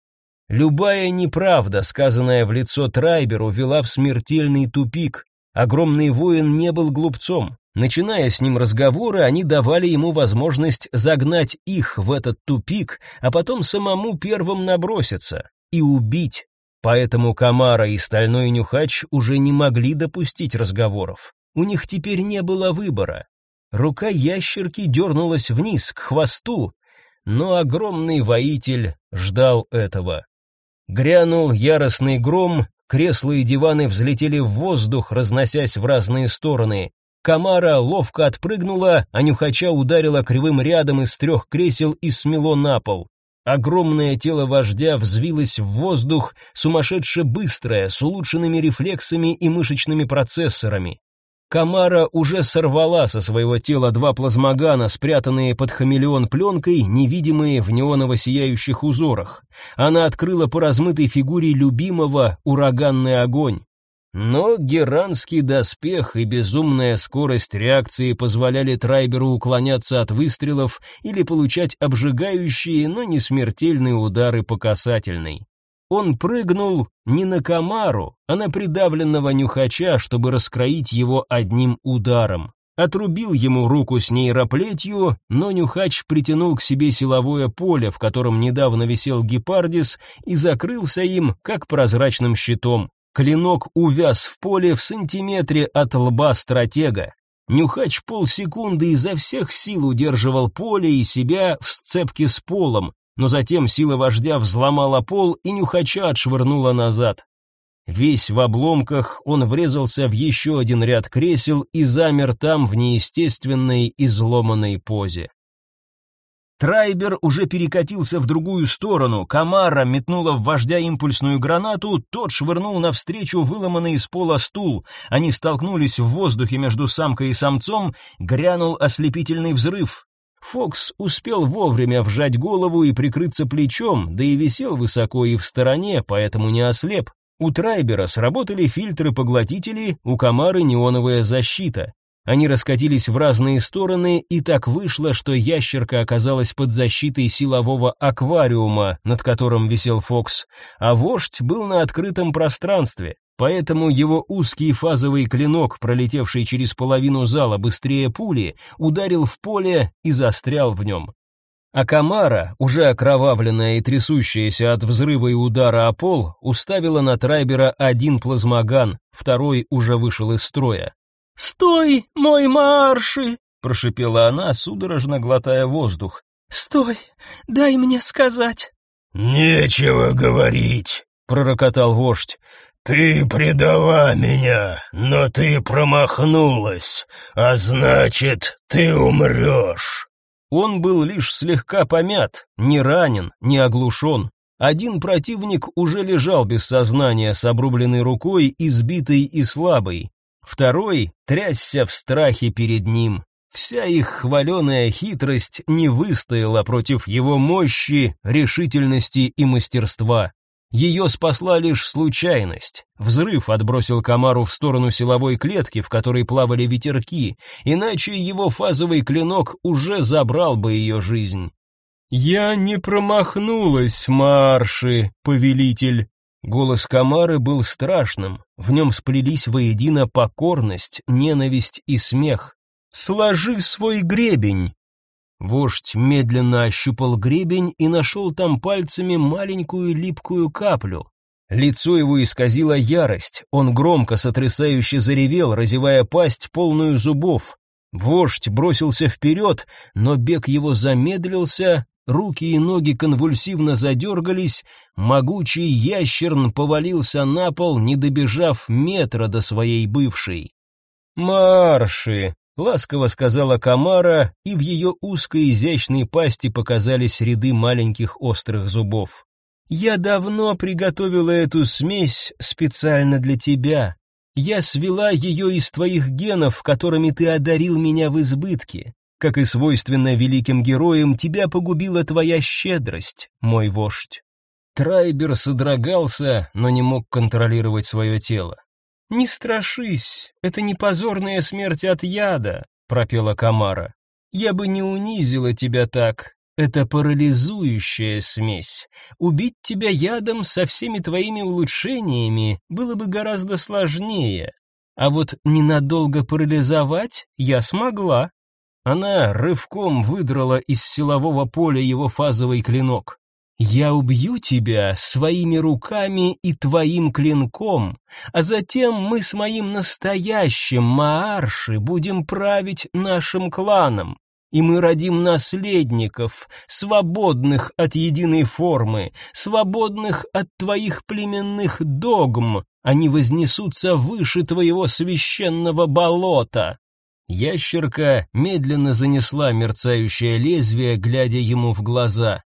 Любая неправда, сказанная в лицо Трайберу, вела в смертельный тупик. Огромный воин не был глупцом. Начиная с ним разговоры, они давали ему возможность загнать их в этот тупик, а потом самому первым наброситься и убить. Поэтому Камара и Стальной Нюхач уже не могли допустить разговоров. У них теперь не было выбора. Рука ящерки дернулась вниз, к хвосту, но огромный воитель ждал этого. Грянул яростный гром, кресла и диваны взлетели в воздух, разносясь в разные стороны. Камара ловко отпрыгнула, а нюхача ударила кривым рядом из трех кресел и смело на пол. Огромное тело вождя взвилось в воздух, сумасшедше быстрое, с улучшенными рефлексами и мышечными процессорами. Камара уже сорвала со своего тела два плазмогана, спрятанные под хамелеон пленкой, невидимые в неоново-сияющих узорах. Она открыла по размытой фигуре любимого ураганный огонь. Но геранский доспех и безумная скорость реакции позволяли Трайберу уклоняться от выстрелов или получать обжигающие, но не смертельные удары по касательной. Он прыгнул не на комару, а на придавленного нюхача, чтобы раскроить его одним ударом. Отрубил ему руку с нейроплетью, но нюхач притянул к себе силовое поле, в котором недавно висел гепардис, и закрылся им, как прозрачным щитом. Клинок увяз в поле в сантиметре от лба стратега. Нюхач полсекунды изо всех сил удерживал поле и себя в сцепке с полом, но затем сила вождя взломала пол и нюхача отшвырнула назад. Весь в обломках, он врезался в еще один ряд кресел и замер там в неестественной изломанной позе. Трайбер уже перекатился в другую сторону, Камара метнула в вождя импульсную гранату, тот швырнул навстречу выломанный из пола стул. Они столкнулись в воздухе между самкой и самцом, грянул ослепительный взрыв. Фокс успел вовремя вжать голову и прикрыться плечом, да и висел высоко и в стороне, поэтому не ослеп. У Трайбера сработали фильтры-поглотители, у Камары неоновая защита. Они раскатились в разные стороны, и так вышло, что ящерка оказалась под защитой силового аквариума, над которым висел Фокс, а вождь был на открытом пространстве. Поэтому его узкий фазовый клинок, пролетевший через половину зала быстрее пули, ударил в поле и застрял в нем. А Камара, уже окровавленная и трясущаяся от взрыва и удара о пол, уставила на Трайбера один плазмоган, второй уже вышел из строя. «Стой, мой марши!» прошипела она, судорожно глотая воздух. Стой, дай мне сказать. Нечего говорить, пророкотал вождь. Ты предала меня, но ты промахнулась, а значит, ты умрешь. Он был лишь слегка помят, не ранен, не оглушен. Один противник уже лежал без сознания с обрубленной рукой, избитый и слабый. Второй трясся в страхе перед ним. Вся их хваленая хитрость не выстояла против его мощи, решительности и мастерства. Ее спасла лишь случайность. Взрыв отбросил Камару в сторону силовой клетки, в которой плавали ветерки, иначе его фазовый клинок уже забрал бы ее жизнь. «Я не промахнулась, Марши, повелитель!» Голос Камары был страшным, в нем сплелись воедино покорность, ненависть и смех. «Сложи свой гребень!» Вождь медленно ощупал гребень и нашел там пальцами маленькую липкую каплю. Лицо его исказило ярость, он громко сотрясающе заревел, разевая пасть, полную зубов. Вождь бросился вперед, но бег его замедлился, руки и ноги конвульсивно задергались, могучий ящерн повалился на пол, не добежав метра до своей бывшей. «Марши!» ласково сказала Камара, и в ее узкой изящной пасти показались ряды маленьких острых зубов. Я давно приготовила эту смесь специально для тебя. Я свела ее из твоих генов, которыми ты одарил меня в избытке. Как и свойственно великим героям, тебя погубила твоя щедрость, мой вождь. Трайбер содрогался, но не мог контролировать свое тело. «Не страшись, это не позорная смерть от яда», — пропела Камара. «Я бы не унизила тебя так. Это парализующая смесь. Убить тебя ядом со всеми твоими улучшениями было бы гораздо сложнее. А вот ненадолго парализовать я смогла». Она рывком выдрала из силового поля его фазовый клинок. Я убью тебя своими руками и твоим клинком, а затем мы с моим настоящим Маарши будем править нашим кланом, и мы родим наследников, свободных от единой формы, свободных от твоих племенных догм, они вознесутся выше твоего священного болота. Ящерка медленно занесла мерцающее лезвие, глядя ему в глаза.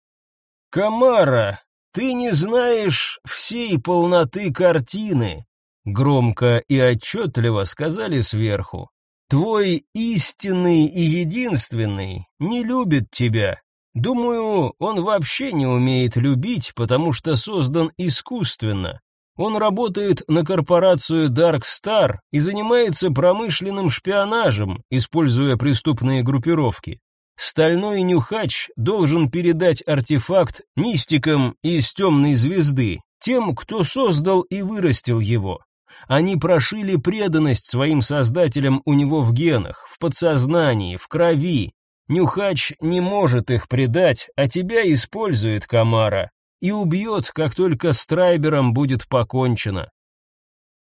«Камара, ты не знаешь всей полноты картины», — громко и отчетливо сказали сверху. «Твой истинный и единственный не любит тебя. Думаю, он вообще не умеет любить, потому что создан искусственно. Он работает на корпорацию Dark Star и занимается промышленным шпионажем, используя преступные группировки. Стальной нюхач должен передать артефакт мистикам из темной звезды, тем, кто создал и вырастил его. Они прошили преданность своим создателям у него в генах, в подсознании, в крови. Нюхач не может их предать, а тебя использует Камара и убьет, как только с Трайбером будет покончено.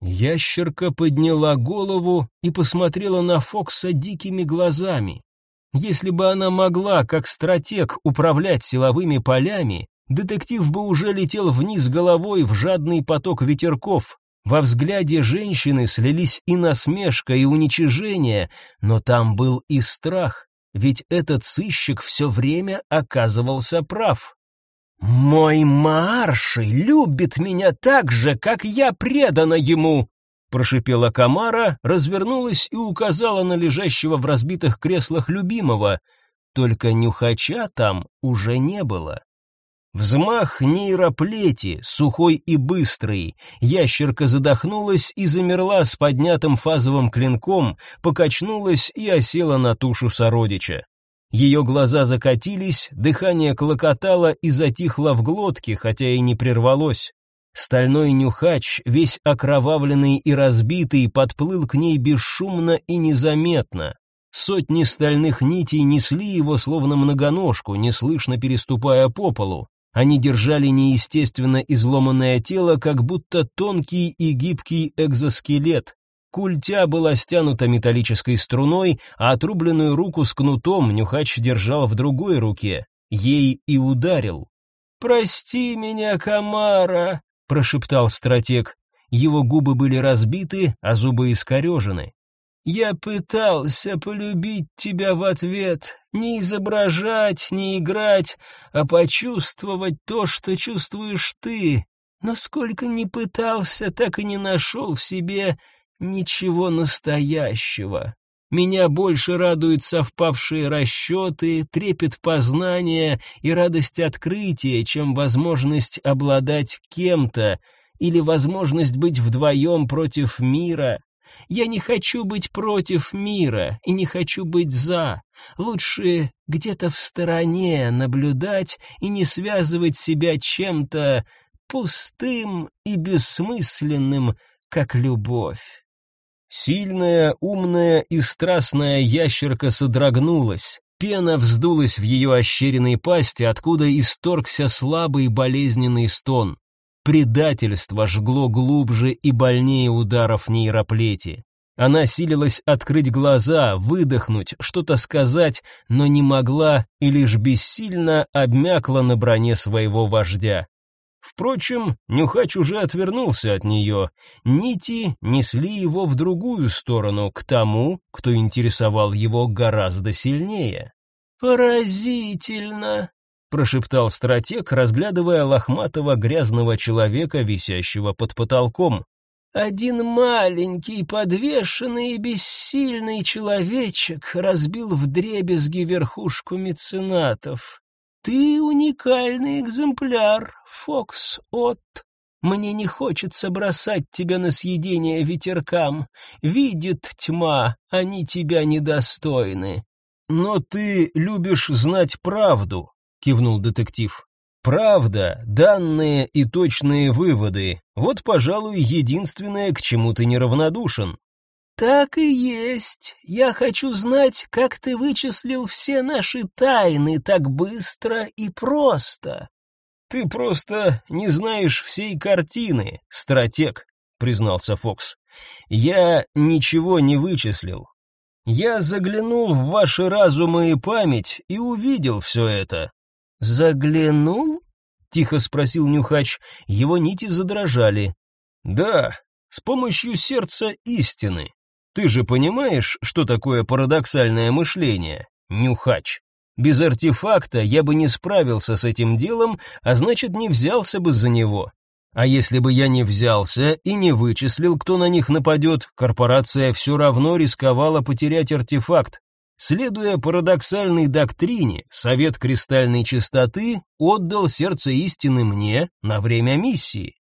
Ящерка подняла голову и посмотрела на Фокса дикими глазами. Если бы она могла, как стратег, управлять силовыми полями, детектив бы уже летел вниз головой в жадный поток ветерков. Во взгляде женщины слились и насмешка, и уничижение, но там был и страх, ведь этот сыщик все время оказывался прав. «Мой Марши любит меня так же, как я предана ему!» прошипела Камара, развернулась и указала на лежащего в разбитых креслах любимого. Только нюхача там уже не было. Взмах нейроплети, сухой и быстрый. Ящерка задохнулась и замерла с поднятым фазовым клинком, покачнулась и осела на тушу сородича. Ее глаза закатились, дыхание клокотало и затихло в глотке, хотя и не прервалось. Стальной нюхач, весь окровавленный и разбитый, подплыл к ней бесшумно и незаметно. Сотни стальных нитей несли его словно многоножку, неслышно переступая по полу. Они держали неестественно изломанное тело, как будто тонкий и гибкий экзоскелет. Культя была стянута металлической струной, а отрубленную руку с кнутом нюхач держал в другой руке. ей и ударил. «Прости меня, Камара», — прошептал стратег. Его губы были разбиты, а зубы искорежены. «Я пытался полюбить тебя в ответ, не изображать, не играть, а почувствовать то, что чувствуешь ты. Но сколько ни пытался, так и не нашел в себе ничего настоящего. Меня больше радуют совпавшие расчеты, трепет познания и радость открытия, чем возможность обладать кем-то или возможность быть вдвоем против мира. Я не хочу быть против мира и не хочу быть за. Лучше где-то в стороне наблюдать и не связывать себя чем-то пустым и бессмысленным, как любовь. Сильная, умная и страстная ящерка содрогнулась. Пена вздулась в ее ощеренной пасти, откуда исторгся слабый болезненный стон. Предательство жгло глубже и больнее ударов нейроплети. Она силилась открыть глаза, выдохнуть, что-то сказать, но не могла и лишь бессильно обмякла на броне своего вождя. Впрочем, Нюхач уже отвернулся от нее. Нити несли его в другую сторону, к тому, кто интересовал его гораздо сильнее. «Поразительно!» — прошептал стратег, разглядывая лохматого грязного человека, висящего под потолком. «Один маленький, подвешенный и бессильный человечек разбил вдребезги верхушку меценатов. Ты уникальный экземпляр, Фокс От. Мне не хочется бросать тебя на съедение ветеркам. Видит тьма, они тебя недостойны. Но ты любишь знать правду, кивнул детектив. Правда, данные и точные выводы. Вот, пожалуй, единственное, к чему ты неравнодушен. Так и есть. Я хочу знать, как ты вычислил все наши тайны так быстро и просто. Ты просто не знаешь всей картины, стратег, признался Фокс. Я ничего не вычислил. Я заглянул в ваши разумы и память и увидел все это. Заглянул? тихо спросил Нюхач. Его нити задрожали. Да, с помощью сердца истины. Ты же понимаешь, что такое парадоксальное мышление, нюхач? Без артефакта я бы не справился с этим делом, а значит, не взялся бы за него. А если бы я не взялся и не вычислил, кто на них нападет, корпорация все равно рисковала потерять артефакт. Следуя парадоксальной доктрине, Совет Кристальной Чистоты отдал сердце истины мне на время миссии.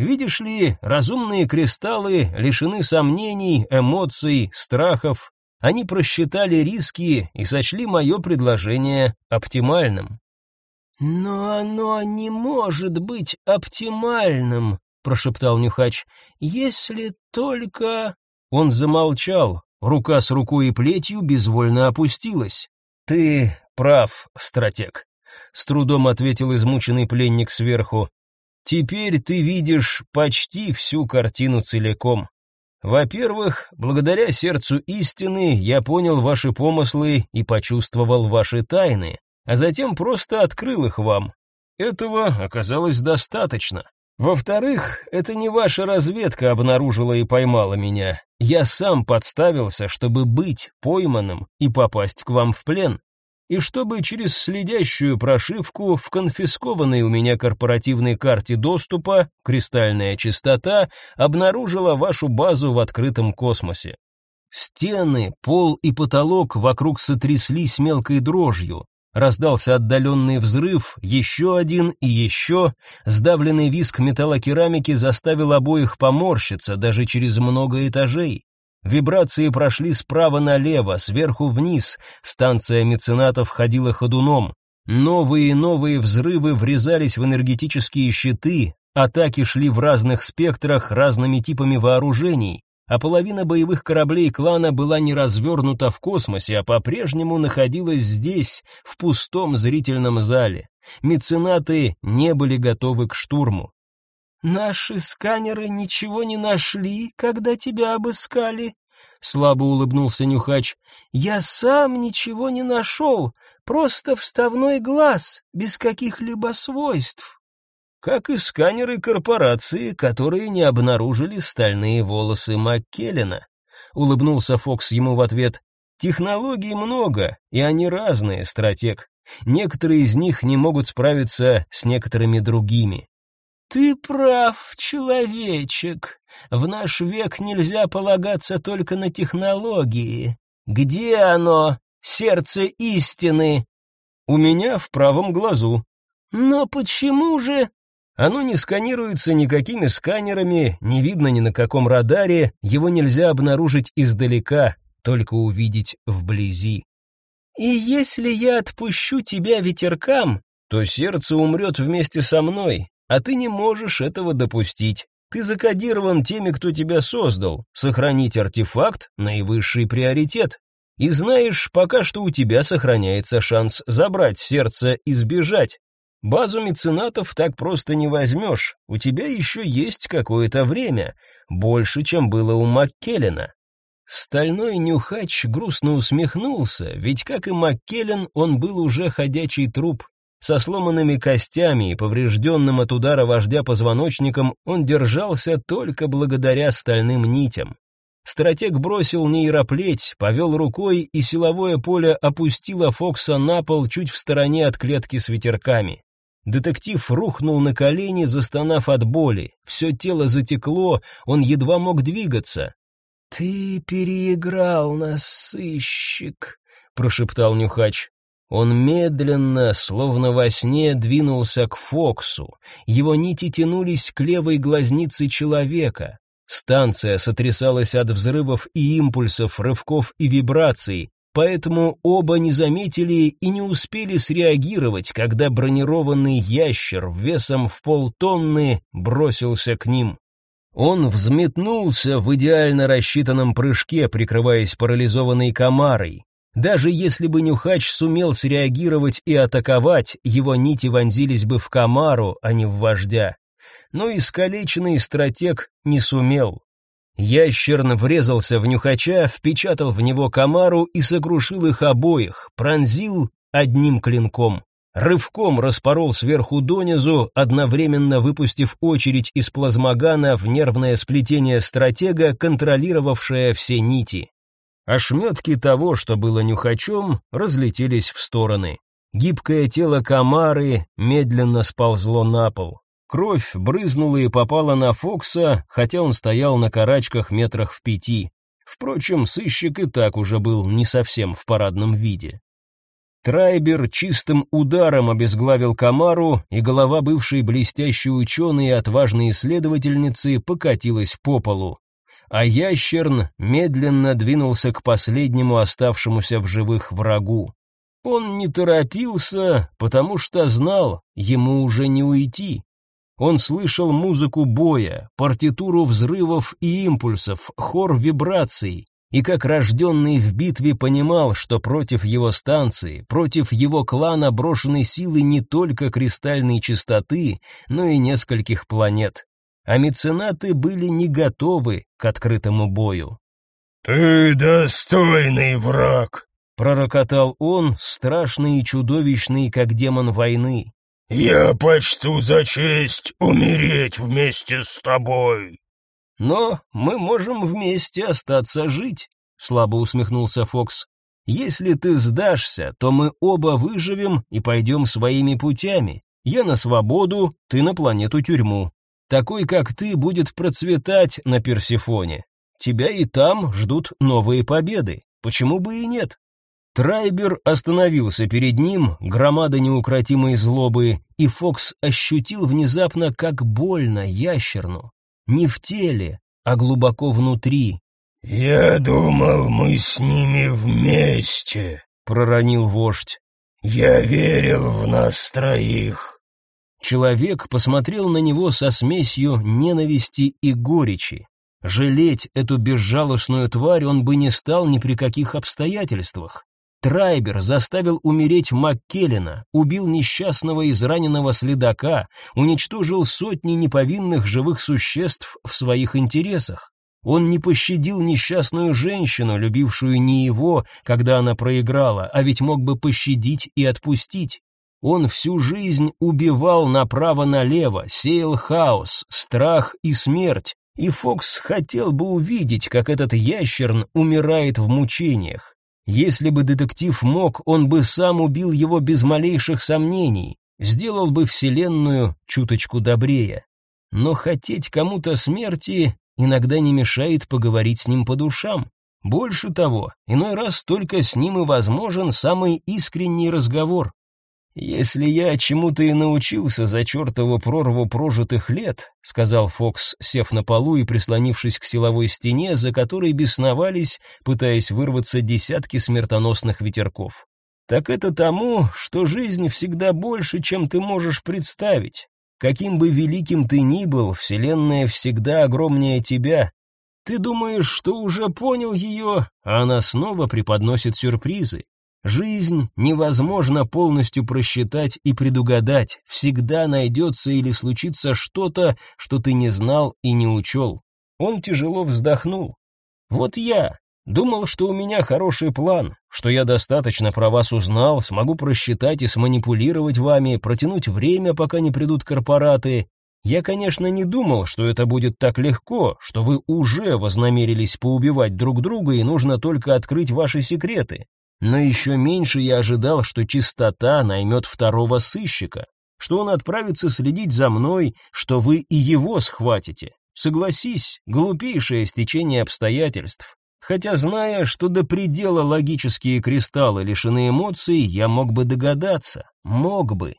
Видишь ли, разумные кристаллы лишены сомнений, эмоций, страхов. Они просчитали риски и сочли мое предложение оптимальным. «Но оно не может быть оптимальным», — прошептал Нюхач, — «если только...» Он замолчал, рука с рукой и плетью безвольно опустилась. «Ты прав, стратег», — с трудом ответил измученный пленник сверху. Теперь ты видишь почти всю картину целиком. Во-первых, благодаря сердцу истины я понял ваши помыслы и почувствовал ваши тайны, а затем просто открыл их вам. Этого оказалось достаточно. Во-вторых, это не ваша разведка обнаружила и поймала меня. Я сам подставился, чтобы быть пойманным и попасть к вам в плен и чтобы через следящую прошивку в конфискованной у меня корпоративной карте доступа «Кристальная чистота» обнаружила вашу базу в открытом космосе. Стены, пол и потолок вокруг сотряслись мелкой дрожью. Раздался отдаленный взрыв, еще один и еще. Сдавленный виск металлокерамики заставил обоих поморщиться даже через много этажей. Вибрации прошли справа налево, сверху вниз. Станция меценатов ходила ходуном. Новые и новые взрывы врезались в энергетические щиты, атаки шли в разных спектрах, разными типами вооружений, а половина боевых кораблей клана была не развернута в космосе, а по-прежнему находилась здесь, в пустом зрительном зале. Меценаты не были готовы к штурму. «Наши сканеры ничего не нашли, когда тебя обыскали», — слабо улыбнулся Нюхач. «Я сам ничего не нашел, Просто вставной глаз, без каких-либо свойств. Как и сканеры корпорации, которые не обнаружили стальные волосы Маккеллена. Улыбнулся Фокс ему в ответ. Технологий много, и они разные, стратег. Некоторые из них не могут справиться с некоторыми другими. Ты прав, человечек. В наш век нельзя полагаться только на технологии. Где оно, сердце истины? У меня в правом глазу. Но почему же оно не сканируется никакими сканерами, не видно ни на каком радаре, его нельзя обнаружить издалека, только увидеть вблизи. И если я отпущу тебя ветеркам, то сердце умрет вместе со мной, а ты не можешь этого допустить. Ты закодирован теми, кто тебя создал. Сохранить артефакт — наивысший приоритет. И знаешь, пока что у тебя сохраняется шанс забрать сердце и сбежать. Базу меценатов так просто не возьмешь. У тебя еще есть какое-то время, больше, чем было у Маккеллена. Стальной нюхач грустно усмехнулся, ведь, как и Маккеллен, он был уже ходячий труп. Со сломанными костями и поврежденным от удара вождя позвоночником он держался только благодаря стальным нитям. Стратег бросил нейроплеть, повел рукой, и силовое поле опустило Фокса на пол чуть в стороне от клетки с ветерками. Детектив рухнул на колени, застонав от боли. Все тело затекло, он едва мог двигаться. «Ты переиграл нас, сыщик», — прошептал Нюхач. Он медленно, словно во сне, двинулся к Фоксу. Его нити тянулись к левой глазнице человека. Станция сотрясалась от взрывов и импульсов, рывков и вибраций, поэтому оба не заметили и не успели среагировать, когда бронированный ящер весом в полтонны бросился к ним. Он взметнулся в идеально рассчитанном прыжке, прикрываясь парализованной комарой. Даже если бы Нюхач сумел среагировать и атаковать, его нити вонзились бы в комару, а не в вождя. Но искалеченный стратег не сумел. Ящерн врезался в Нюхача, впечатал в него комару и сокрушил их обоих, пронзил одним клинком. Рывком распорол сверху донизу, одновременно выпустив очередь из плазмогана в нервное сплетение стратега, контролировавшее все нити. Ошметки того, что было нюхачом, разлетелись в стороны. Гибкое тело комары медленно сползло на пол. Кровь брызнула и попала на Фокса, хотя он стоял на карачках метрах в пяти. Впрочем, сыщик и так уже был не совсем в парадном виде. Трайбер чистым ударом обезглавил Камару, и голова бывшей блестящей ученой и отважной исследовательницы покатилась по полу а ящерн медленно двинулся к последнему оставшемуся в живых врагу. Он не торопился, потому что знал, ему уже не уйти. Он слышал музыку боя, партитуру взрывов и импульсов, хор вибраций, и как рожденный в битве понимал, что против его станции, против его клана брошены силы не только кристальной чистоты, но и нескольких планет а меценаты были не готовы к открытому бою. «Ты достойный враг», — пророкотал он, страшный и чудовищный, как демон войны. «Я почту за честь умереть вместе с тобой». «Но мы можем вместе остаться жить», — слабо усмехнулся Фокс. «Если ты сдашься, то мы оба выживем и пойдем своими путями. Я на свободу, ты на планету-тюрьму. Такой, как ты, будет процветать на Персефоне. Тебя и там ждут новые победы. Почему бы и нет? Трайбер остановился перед ним, громада неукротимой злобы, и Фокс ощутил внезапно, как больно ящерну. Не в теле, а глубоко внутри. «Я думал, мы с ними вместе», — проронил вождь. «Я верил в нас троих. Человек посмотрел на него со смесью ненависти и горечи. Жалеть эту безжалостную тварь он бы не стал ни при каких обстоятельствах. Трайбер заставил умереть Маккеллена, убил несчастного израненного следака, уничтожил сотни неповинных живых существ в своих интересах. Он не пощадил несчастную женщину, любившую не его, когда она проиграла, а ведь мог бы пощадить и отпустить. Он всю жизнь убивал направо-налево, сеял хаос, страх и смерть, и Фокс хотел бы увидеть, как этот ящерн умирает в мучениях. Если бы детектив мог, он бы сам убил его без малейших сомнений, сделал бы вселенную чуточку добрее. Но хотеть кому-то смерти иногда не мешает поговорить с ним по душам. Больше того, иной раз только с ним и возможен самый искренний разговор. «Если я чему-то и научился за чертову прорву прожитых лет», — сказал Фокс, сев на полу и прислонившись к силовой стене, за которой бесновались, пытаясь вырваться десятки смертоносных ветерков. «Так это тому, что жизнь всегда больше, чем ты можешь представить. Каким бы великим ты ни был, Вселенная всегда огромнее тебя. Ты думаешь, что уже понял ее, а она снова преподносит сюрпризы. Жизнь невозможно полностью просчитать и предугадать, всегда найдется или случится что-то, что ты не знал и не учел. Он тяжело вздохнул. Вот я думал, что у меня хороший план, что я достаточно про вас узнал, смогу просчитать и сманипулировать вами, протянуть время, пока не придут корпораты. Я, конечно, не думал, что это будет так легко, что вы уже вознамерились поубивать друг друга и нужно только открыть ваши секреты. Но еще меньше я ожидал, что чистота наймет второго сыщика, что он отправится следить за мной, что вы и его схватите. Согласись, глупейшее стечение обстоятельств. Хотя, зная, что до предела логические кристаллы лишены эмоций, я мог бы догадаться, мог бы.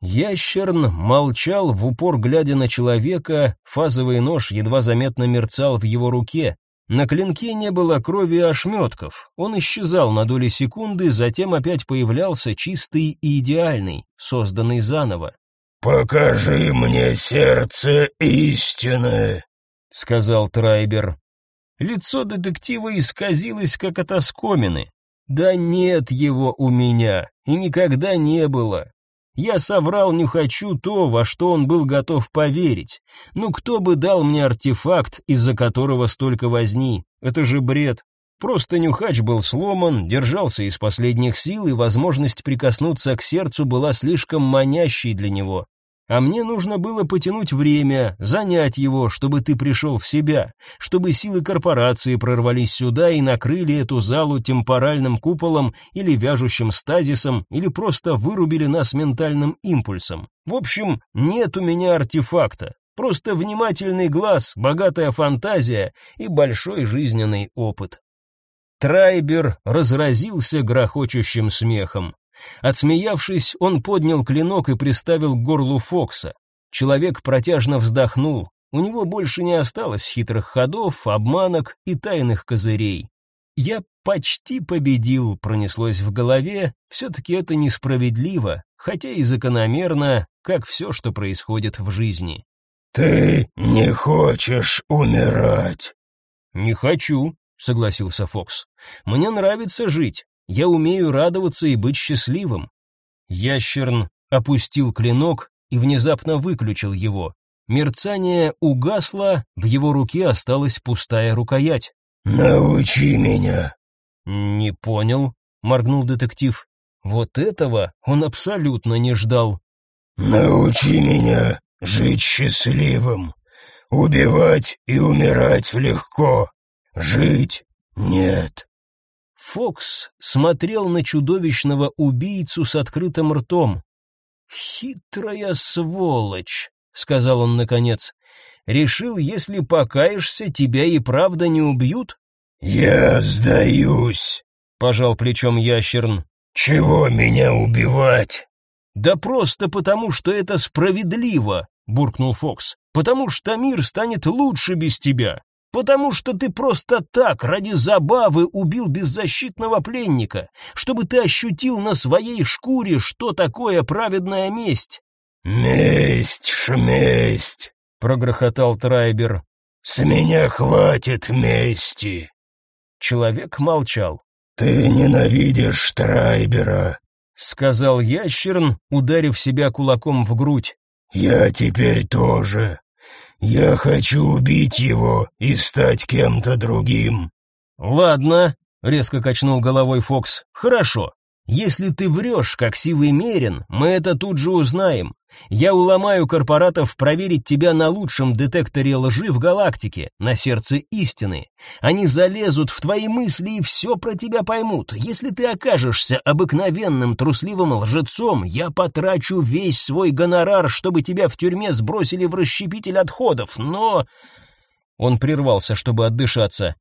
Ящерн молчал, в упор глядя на человека, фазовый нож едва заметно мерцал в его руке, на клинке не было крови и ошметков. Он исчезал на доли секунды, затем опять появлялся чистый и идеальный, созданный заново. «Покажи мне сердце истины», — сказал Трайбер. Лицо детектива исказилось, как от оскомины. «Да нет его у меня, и никогда не было. Я соврал Нюхачу то, во что он был готов поверить. Ну кто бы дал мне артефакт, из-за которого столько возни? Это же бред. Просто Нюхач был сломан, держался из последних сил, и возможность прикоснуться к сердцу была слишком манящей для него. А мне нужно было потянуть время, занять его, чтобы ты пришел в себя, чтобы силы корпорации прорвались сюда и накрыли эту залу темпоральным куполом или вяжущим стазисом, или просто вырубили нас ментальным импульсом. В общем, нет у меня артефакта, просто внимательный глаз, богатая фантазия и большой жизненный опыт. Трайбер разразился грохочущим смехом. Отсмеявшись, он поднял клинок и приставил к горлу Фокса. Человек протяжно вздохнул. У него больше не осталось хитрых ходов, обманок и тайных козырей. «Я почти победил», — пронеслось в голове. «Все-таки это несправедливо, хотя и закономерно, как все, что происходит в жизни». «Ты не хочешь умирать?» «Не хочу», — согласился Фокс. «Мне нравится жить. Я умею радоваться и быть счастливым. Ящерн опустил клинок и внезапно выключил его. Мерцание угасло, в его руке осталась пустая рукоять. Научи меня. Не понял, моргнул детектив. Вот этого он абсолютно не ждал. Научи меня жить счастливым. Убивать и умирать легко. Жить нет. Фокс смотрел на чудовищного убийцу с открытым ртом. «Хитрая сволочь», — сказал он наконец. «Решил, если покаешься, тебя и правда не убьют?» «Я сдаюсь», — пожал плечом ящерн. «Чего меня убивать?» «Да просто потому, что это справедливо», — буркнул Фокс. «Потому что мир станет лучше без тебя. Потому что ты просто так, ради забавы, убил беззащитного пленника, чтобы ты ощутил на своей шкуре, что такое праведная месть. «Месть, шместь!» — прогрохотал Трайбер. «С меня хватит мести!» Человек молчал. «Ты ненавидишь Трайбера», — сказал ящерн, ударив себя кулаком в грудь. «Я теперь тоже. Я хочу убить его и стать кем-то другим. Ладно, резко качнул головой Фокс. Хорошо. Если ты врешь, как сивый мерин, мы это тут же узнаем. Я уломаю корпоратов проверить тебя на лучшем детекторе лжи в галактике, на сердце истины. Они залезут в твои мысли и все про тебя поймут. Если ты окажешься обыкновенным трусливым лжецом, я потрачу весь свой гонорар, чтобы тебя в тюрьме сбросили в расщепитель отходов. Но Он прервался, чтобы отдышаться.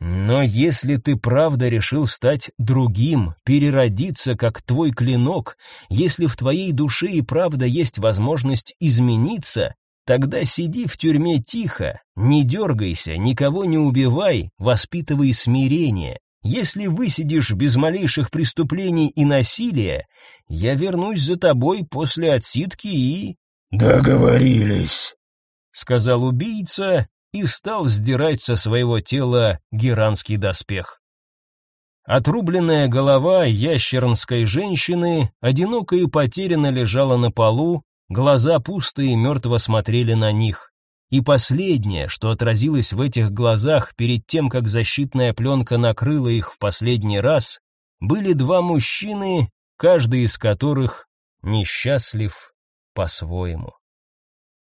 Но если ты правда решил стать другим, переродиться как твой клинок, если в твоей душе и правда есть возможность измениться, тогда сиди в тюрьме тихо, не дергайся, никого не убивай, воспитывай смирение. Если высидишь без малейших преступлений и насилия, я вернусь за тобой после отсидки и... Договорились, сказал убийца и стал сдирать со своего тела геранский доспех. Отрубленная голова ящернской женщины одиноко и потерянно лежала на полу, глаза пустые мертво смотрели на них. И последнее, что отразилось в этих глазах перед тем, как защитная пленка накрыла их в последний раз, были два мужчины, каждый из которых несчастлив по-своему.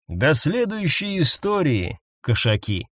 До следующей истории, кошаки.